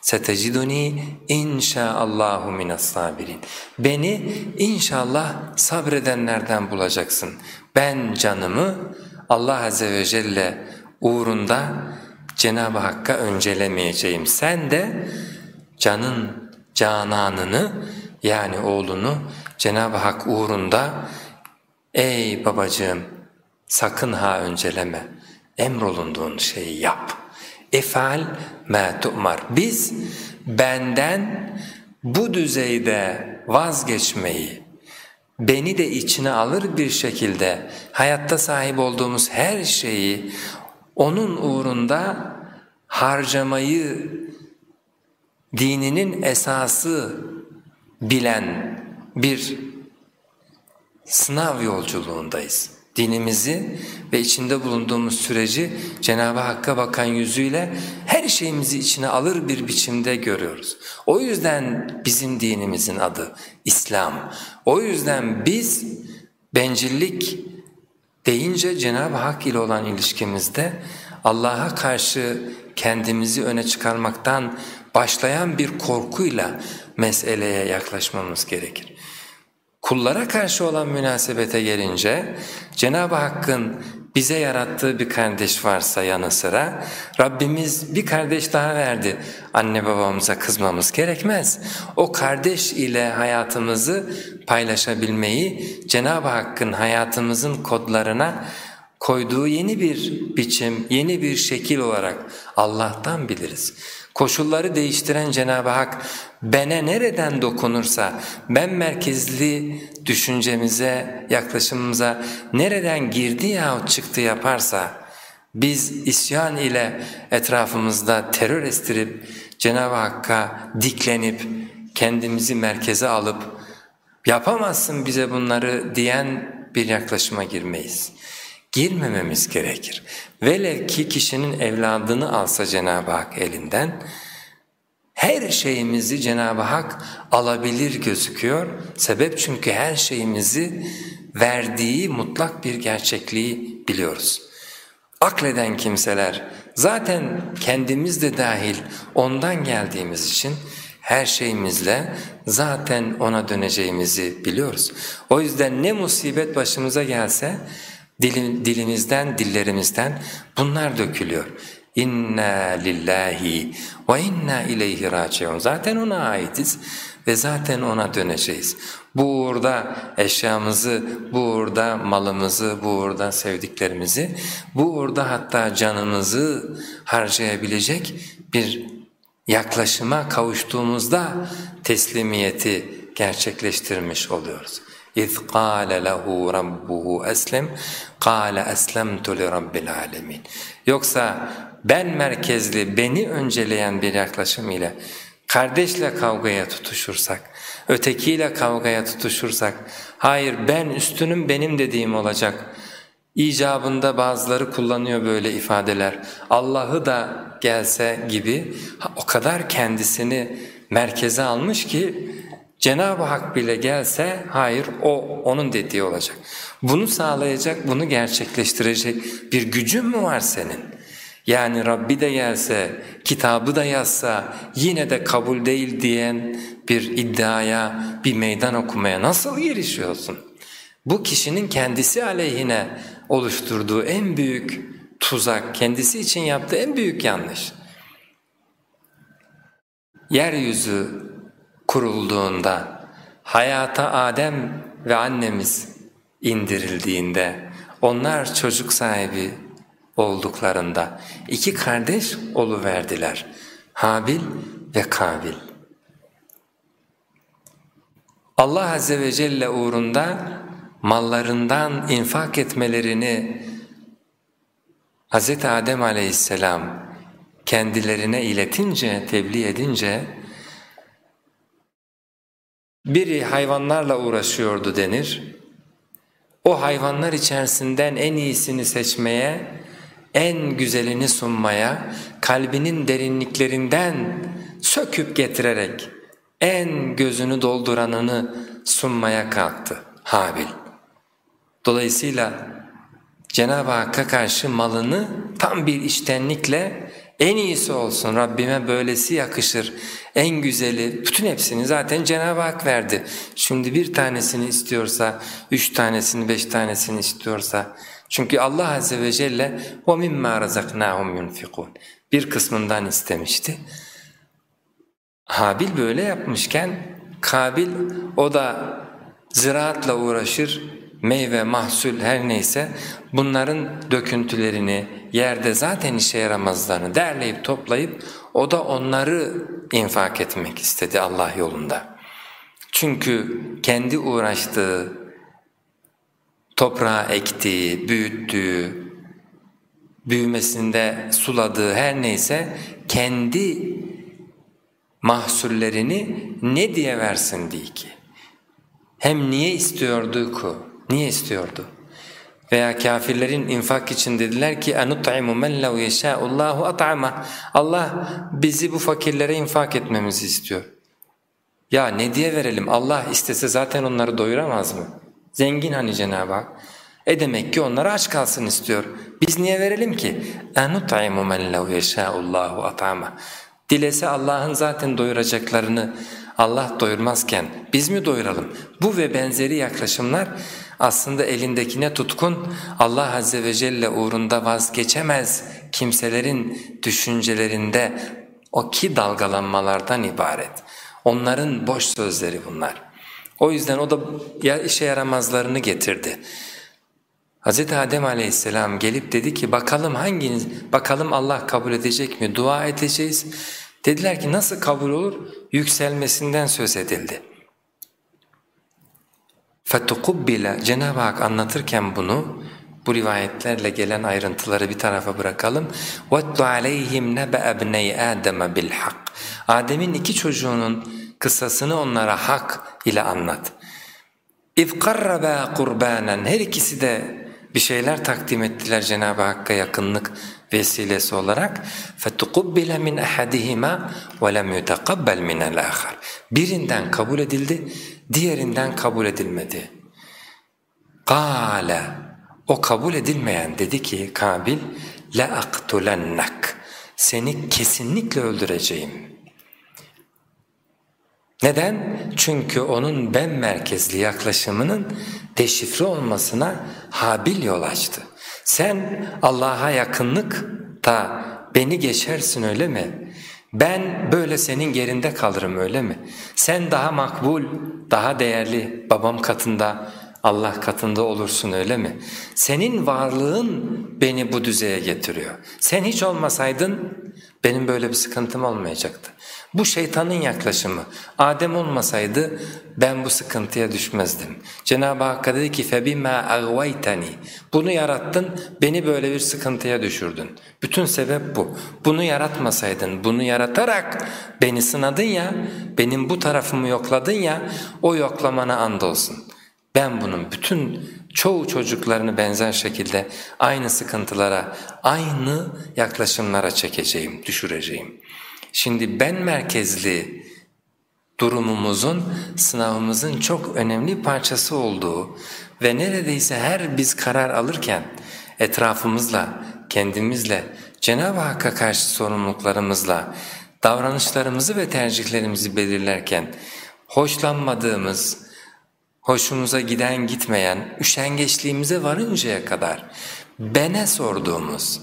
Seteciduni inşaallahu minas sabirin. Beni inşallah sabredenlerden bulacaksın. Ben canımı Allah azze ve celle uğrunda Cenab-ı Hakk'a öncelemeyeceğim. Sen de canın cananını yani oğlunu Cenab-ı Hak uğrunda ''Ey babacığım sakın ha önceleme, emrolunduğun şeyi yap. Efal ma tu'mar. Biz benden bu düzeyde vazgeçmeyi, beni de içine alır bir şekilde hayatta sahip olduğumuz her şeyi onun uğrunda harcamayı dininin esası bilen bir sınav yolculuğundayız. Dinimizi ve içinde bulunduğumuz süreci Cenab-ı Hakk'a bakan yüzüyle her şeyimizi içine alır bir biçimde görüyoruz. O yüzden bizim dinimizin adı İslam. O yüzden biz bencillik deyince Cenab-ı Hak ile olan ilişkimizde Allah'a karşı kendimizi öne çıkarmaktan başlayan bir korkuyla meseleye yaklaşmamız gerekir. Kullara karşı olan münasebete gelince Cenab-ı Hakk'ın bize yarattığı bir kardeş varsa yanı sıra Rabbimiz bir kardeş daha verdi. Anne babamıza kızmamız gerekmez. O kardeş ile hayatımızı paylaşabilmeyi Cenab-ı Hakk'ın hayatımızın kodlarına koyduğu yeni bir biçim, yeni bir şekil olarak Allah'tan biliriz. Koşulları değiştiren Cenab-ı Hak bene nereden dokunursa, ben merkezli düşüncemize, yaklaşımımıza nereden girdi yahut çıktı yaparsa, biz isyan ile etrafımızda terör estirip Cenab-ı Hakk'a diklenip kendimizi merkeze alıp yapamazsın bize bunları diyen bir yaklaşıma girmeyiz girmememiz gerekir. Velev ki kişinin evladını alsa Cenab-ı Hak elinden, her şeyimizi Cenab-ı Hak alabilir gözüküyor. Sebep çünkü her şeyimizi verdiği mutlak bir gerçekliği biliyoruz. Akleden kimseler zaten kendimiz de dahil ondan geldiğimiz için her şeyimizle zaten ona döneceğimizi biliyoruz. O yüzden ne musibet başımıza gelse Dilim, dilimizden, dillerimizden bunlar dökülüyor. İnna lillahi ve inna ileyhi raciun. Zaten ona aitiz ve zaten ona döneceğiz. Bu uğurda eşyamızı, bu uğurda malımızı, bu uğurda sevdiklerimizi, bu uğurda hatta canımızı harcayabilecek bir yaklaşıma kavuştuğumuzda teslimiyeti gerçekleştirmiş oluyoruz. اِذْ قَالَ لَهُ رَبُّهُ أَسْلِمْ قَالَ أَسْلَمْتُ لِرَبِّ الْعَالَمِينَ Yoksa ben merkezli, beni önceleyen bir yaklaşım ile kardeşle kavgaya tutuşursak, ötekiyle kavgaya tutuşursak, hayır ben üstünüm benim dediğim olacak, İcabında bazıları kullanıyor böyle ifadeler. Allah'ı da gelse gibi o kadar kendisini merkeze almış ki Cenab-ı Hak bile gelse hayır o onun dediği olacak. Bunu sağlayacak, bunu gerçekleştirecek bir gücün mü var senin? Yani Rabbi de gelse, kitabı da yazsa yine de kabul değil diyen bir iddiaya, bir meydan okumaya nasıl girişiyorsun? Bu kişinin kendisi aleyhine oluşturduğu en büyük tuzak, kendisi için yaptığı en büyük yanlış. Yeryüzü kurulduğunda, hayata Adem ve annemiz indirildiğinde, onlar çocuk sahibi olduklarında iki kardeş oluverdiler. Habil ve Kabil. Allah Azze ve Celle uğrunda mallarından infak etmelerini Hz. Adem aleyhisselam kendilerine iletince, tebliğ edince biri hayvanlarla uğraşıyordu denir. O hayvanlar içerisinden en iyisini seçmeye, en güzelini sunmaya, kalbinin derinliklerinden söküp getirerek en gözünü dolduranını sunmaya kalktı Habil. Dolayısıyla Cenab-ı Hakk'a karşı malını tam bir iştenlikle en iyisi olsun Rabbime böylesi yakışır, en güzeli bütün hepsini zaten Cenab-ı Hak verdi. Şimdi bir tanesini istiyorsa, üç tanesini, beş tanesini istiyorsa. Çünkü Allah Azze ve Celle وَمِمَّا رَزَقْنَاهُمْ يُنْفِقُونَ Bir kısmından istemişti. Habil böyle yapmışken Kabil o da ziraatla uğraşır, meyve, mahsul her neyse bunların döküntülerini, yerde zaten işe yaramazlarını derleyip toplayıp o da onları infak etmek istedi Allah yolunda. Çünkü kendi uğraştığı, toprağa ektiği, büyüttüğü, büyümesinde suladığı her neyse kendi mahsullerini ne diye versin diye ki. Hem niye istiyordu ku? Niye istiyordu? Veya kafirlerin infak için dediler ki اَنُطْعِمُ مَنْ لَوْ يَشَاءُ اللّٰهُ أَطْعَمَهُ Allah bizi bu fakirlere infak etmemizi istiyor. Ya ne diye verelim Allah istese zaten onları doyuramaz mı? Zengin hani Cenab-ı Hak. E demek ki onlara aç kalsın istiyor. Biz niye verelim ki? اَنُطْعِمُ مَنْ لَوْ يَشَاءُ اللّٰهُ أَطْعَمَهُ Dilese Allah'ın zaten doyuracaklarını Allah doyurmazken biz mi doyuralım? Bu ve benzeri yaklaşımlar aslında elindekine tutkun Allah Azze ve Celle uğrunda vazgeçemez kimselerin düşüncelerinde o ki dalgalanmalardan ibaret. Onların boş sözleri bunlar. O yüzden o da işe yaramazlarını getirdi. Hz. Adem aleyhisselam gelip dedi ki bakalım hanginiz, bakalım Allah kabul edecek mi? Dua edeceğiz. Dediler ki nasıl kabul olur? Yükselmesinden söz edildi. فَتُقُبِّلَ Cenab-ı Hak anlatırken bunu, bu rivayetlerle gelen ayrıntıları bir tarafa bırakalım. وَاتْلُ عَلَيْهِمْ نَبَأَ بْنَيْ آدَمَ بِالْحَقِّ Adem'in iki çocuğunun kıssasını onlara hak ile anlat. اِذْ قَرَّبَا قُرْبَانًا Her ikisi de bir şeyler takdim ettiler Cenab-ı Hakk'a yakınlık vesilesi olarak فَتُقُبِّلَ مِنْ أَحَدِهِمَا وَلَمْ يُتَقَبَّلْ مِنَ الْآخَرِ Birinden kabul edildi, diğerinden kabul edilmedi. قَالَ O kabul edilmeyen dedi ki Kabil لَاَقْتُلَنَّكَ Seni kesinlikle öldüreceğim.'' Neden? Çünkü onun ben merkezli yaklaşımının deşifre olmasına Habil yol açtı. Sen Allah'a yakınlık da beni geçersin öyle mi? Ben böyle senin gerinde kalırım öyle mi? Sen daha makbul, daha değerli babam katında Allah katında olursun öyle mi? Senin varlığın beni bu düzeye getiriyor. Sen hiç olmasaydın benim böyle bir sıkıntım olmayacaktı. Bu şeytanın yaklaşımı. Adem olmasaydı ben bu sıkıntıya düşmezdim. Cenab-ı Hak dedi ki فَبِمَا أَغْوَيْتَنِي Bunu yarattın, beni böyle bir sıkıntıya düşürdün. Bütün sebep bu. Bunu yaratmasaydın, bunu yaratarak beni sınadın ya, benim bu tarafımı yokladın ya, o yoklamana andolsun. Ben bunun bütün çoğu çocuklarını benzer şekilde aynı sıkıntılara, aynı yaklaşımlara çekeceğim, düşüreceğim. Şimdi ben merkezli durumumuzun, sınavımızın çok önemli parçası olduğu ve neredeyse her biz karar alırken etrafımızla, kendimizle, Cenab-ı Hakk'a karşı sorumluluklarımızla, davranışlarımızı ve tercihlerimizi belirlerken hoşlanmadığımız, hoşumuza giden gitmeyen, üşengeçliğimize varıncaya kadar bene sorduğumuz,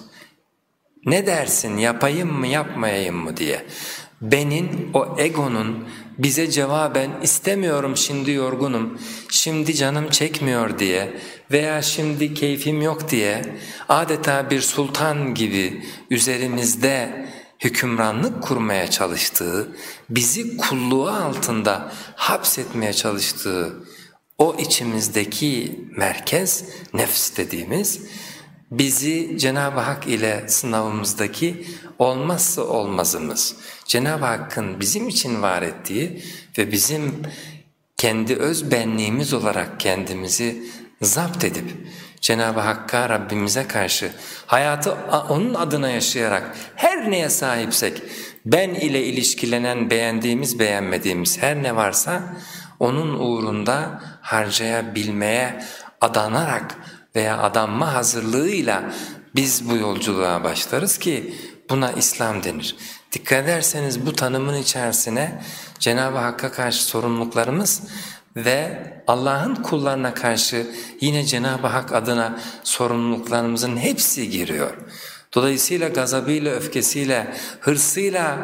ne dersin yapayım mı yapmayayım mı diye. Benin o egonun bize cevaben istemiyorum şimdi yorgunum, şimdi canım çekmiyor diye veya şimdi keyfim yok diye adeta bir sultan gibi üzerimizde hükümranlık kurmaya çalıştığı, bizi kulluğu altında hapsetmeye çalıştığı o içimizdeki merkez nefs dediğimiz bizi Cenab-ı Hak ile sınavımızdaki olmazsa olmazımız, Cenab-ı Hakk'ın bizim için var ettiği ve bizim kendi öz benliğimiz olarak kendimizi zapt edip Cenab-ı Hakk'a Rabbimize karşı hayatı O'nun adına yaşayarak her neye sahipsek ben ile ilişkilenen beğendiğimiz beğenmediğimiz her ne varsa O'nun uğrunda harcayabilmeye adanarak veya adanma hazırlığıyla biz bu yolculuğa başlarız ki buna İslam denir. Dikkat ederseniz bu tanımın içerisine Cenab-ı Hakk'a karşı sorumluluklarımız ve Allah'ın kullarına karşı yine Cenab-ı Hak adına sorumluluklarımızın hepsi giriyor. Dolayısıyla gazabıyla, öfkesiyle, hırsıyla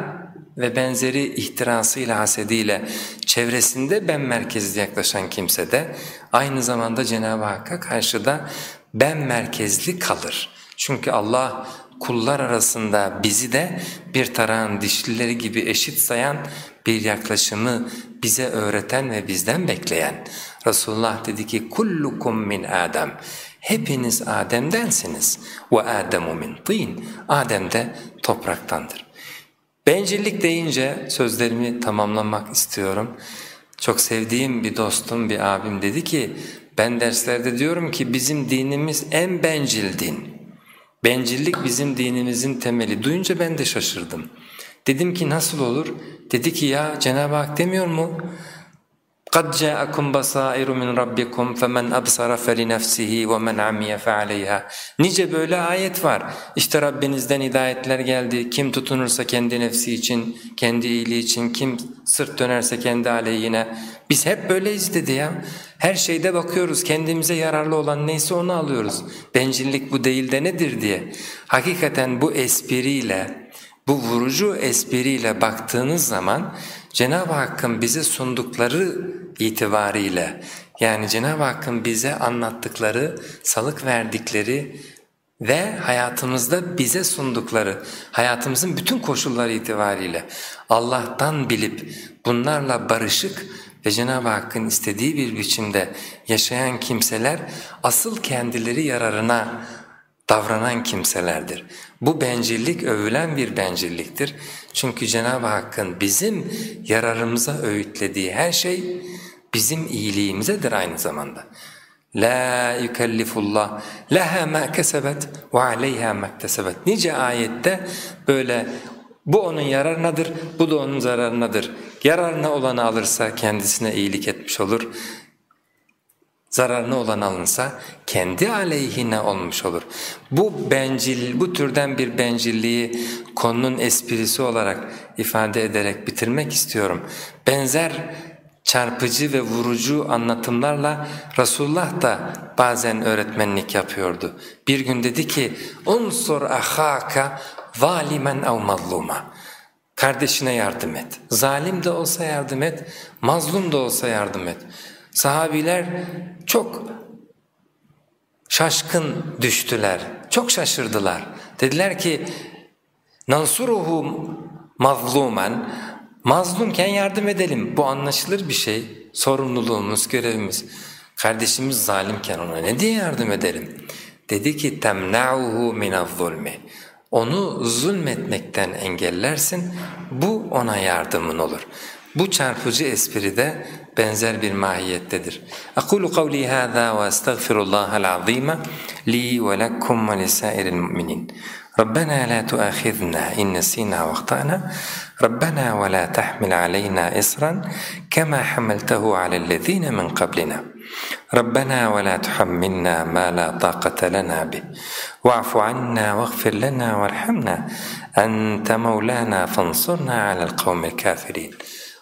ve benzeri ihtirasıyla, hasediyle çevresinde ben merkezli yaklaşan kimse de aynı zamanda Cenab-ı Hakk'a karşı da ben merkezli kalır. Çünkü Allah kullar arasında bizi de bir tarağın dişlileri gibi eşit sayan bir yaklaşımı bize öğreten ve bizden bekleyen. Resulullah dedi ki kullukum min Adem. Hepiniz Adem'densiniz. Ve Ademu min tin. Adem de topraktandır. Bencillik deyince sözlerimi tamamlamak istiyorum. Çok sevdiğim bir dostum, bir abim dedi ki ben derslerde diyorum ki bizim dinimiz en bencil din. Bencillik bizim dinimizin temeli. Duyunca ben de şaşırdım. Dedim ki nasıl olur? Dedi ki ya Cenab-ı Hak demiyor mu? قَدْ جَاءَكُمْ بَصَائِرُ مِنْ رَبِّكُمْ فَمَنْ أَبْصَرَ فَلِنَفْسِهِ وَمَنْ عَمِيَ فَعَلَيْهَا Nice böyle ayet var. İşte Rabbinizden hidayetler geldi. Kim tutunursa kendi nefsi için, kendi iyiliği için, kim sırt dönerse kendi aleyhine. Biz hep böyleyiz dedi ya. Her şeyde bakıyoruz kendimize yararlı olan neyse onu alıyoruz. Bencillik bu değil de nedir diye. Hakikaten bu espriyle, bu vurucu espriyle baktığınız zaman Cenab-ı Hakk'ın bize sundukları itibariyle yani Cenab-ı Hakk'ın bize anlattıkları, salık verdikleri ve hayatımızda bize sundukları, hayatımızın bütün koşulları itibariyle Allah'tan bilip bunlarla barışık ve Cenab-ı Hakk'ın istediği bir biçimde yaşayan kimseler asıl kendileri yararına davranan kimselerdir. Bu bencillik övülen bir bencilliktir. Çünkü Cenab-ı Hakk'ın bizim yararımıza öğütlediği her şey bizim iyiliğimizedir aynı zamanda. La yukellifullah leha ma kesebet ve aleyha ma iktesebet. Nice ayette böyle bu onun yararınadır, bu da onun zararınadır. Yararına olanı alırsa kendisine iyilik etmiş olur. Zararına olan alınsa kendi aleyhine olmuş olur. Bu bencil, bu türden bir bencilliği konunun esprisi olarak ifade ederek bitirmek istiyorum. Benzer çarpıcı ve vurucu anlatımlarla Resulullah da bazen öğretmenlik yapıyordu. Bir gün dedi ki unsur ahaka valimen ev mazluma. Kardeşine yardım et. Zalim de olsa yardım et, mazlum da olsa yardım et. Sahabiler çok şaşkın düştüler, çok şaşırdılar. Dediler ki, nansuruhu mazlumen, mazlumken yardım edelim. Bu anlaşılır bir şey, sorumluluğumuz, görevimiz. Kardeşimiz zalimken ona ne diye yardım edelim? Dedi ki temna'uhu minaz-zulmi. Onu zulmetmekten engellersin, bu ona yardımın olur. Bu çarpıcı espri de benzer bir mahiyettedir. Aqulu kavli hâzâ ve estağfirullahal azîme li ve lekkum ve lisâiril mu'minin. ربنا لا تؤاخذنا إن نسينا وأخطأنا. ربنا ولا تحمل علينا إصرا كما حملته على الذين من قبلنا. ربنا ولا تحملنا ما لا طاقة لنا به. واعف عنا واغفر لنا وارحمنا. أنت مولانا فانصرنا على القوم الكافرين.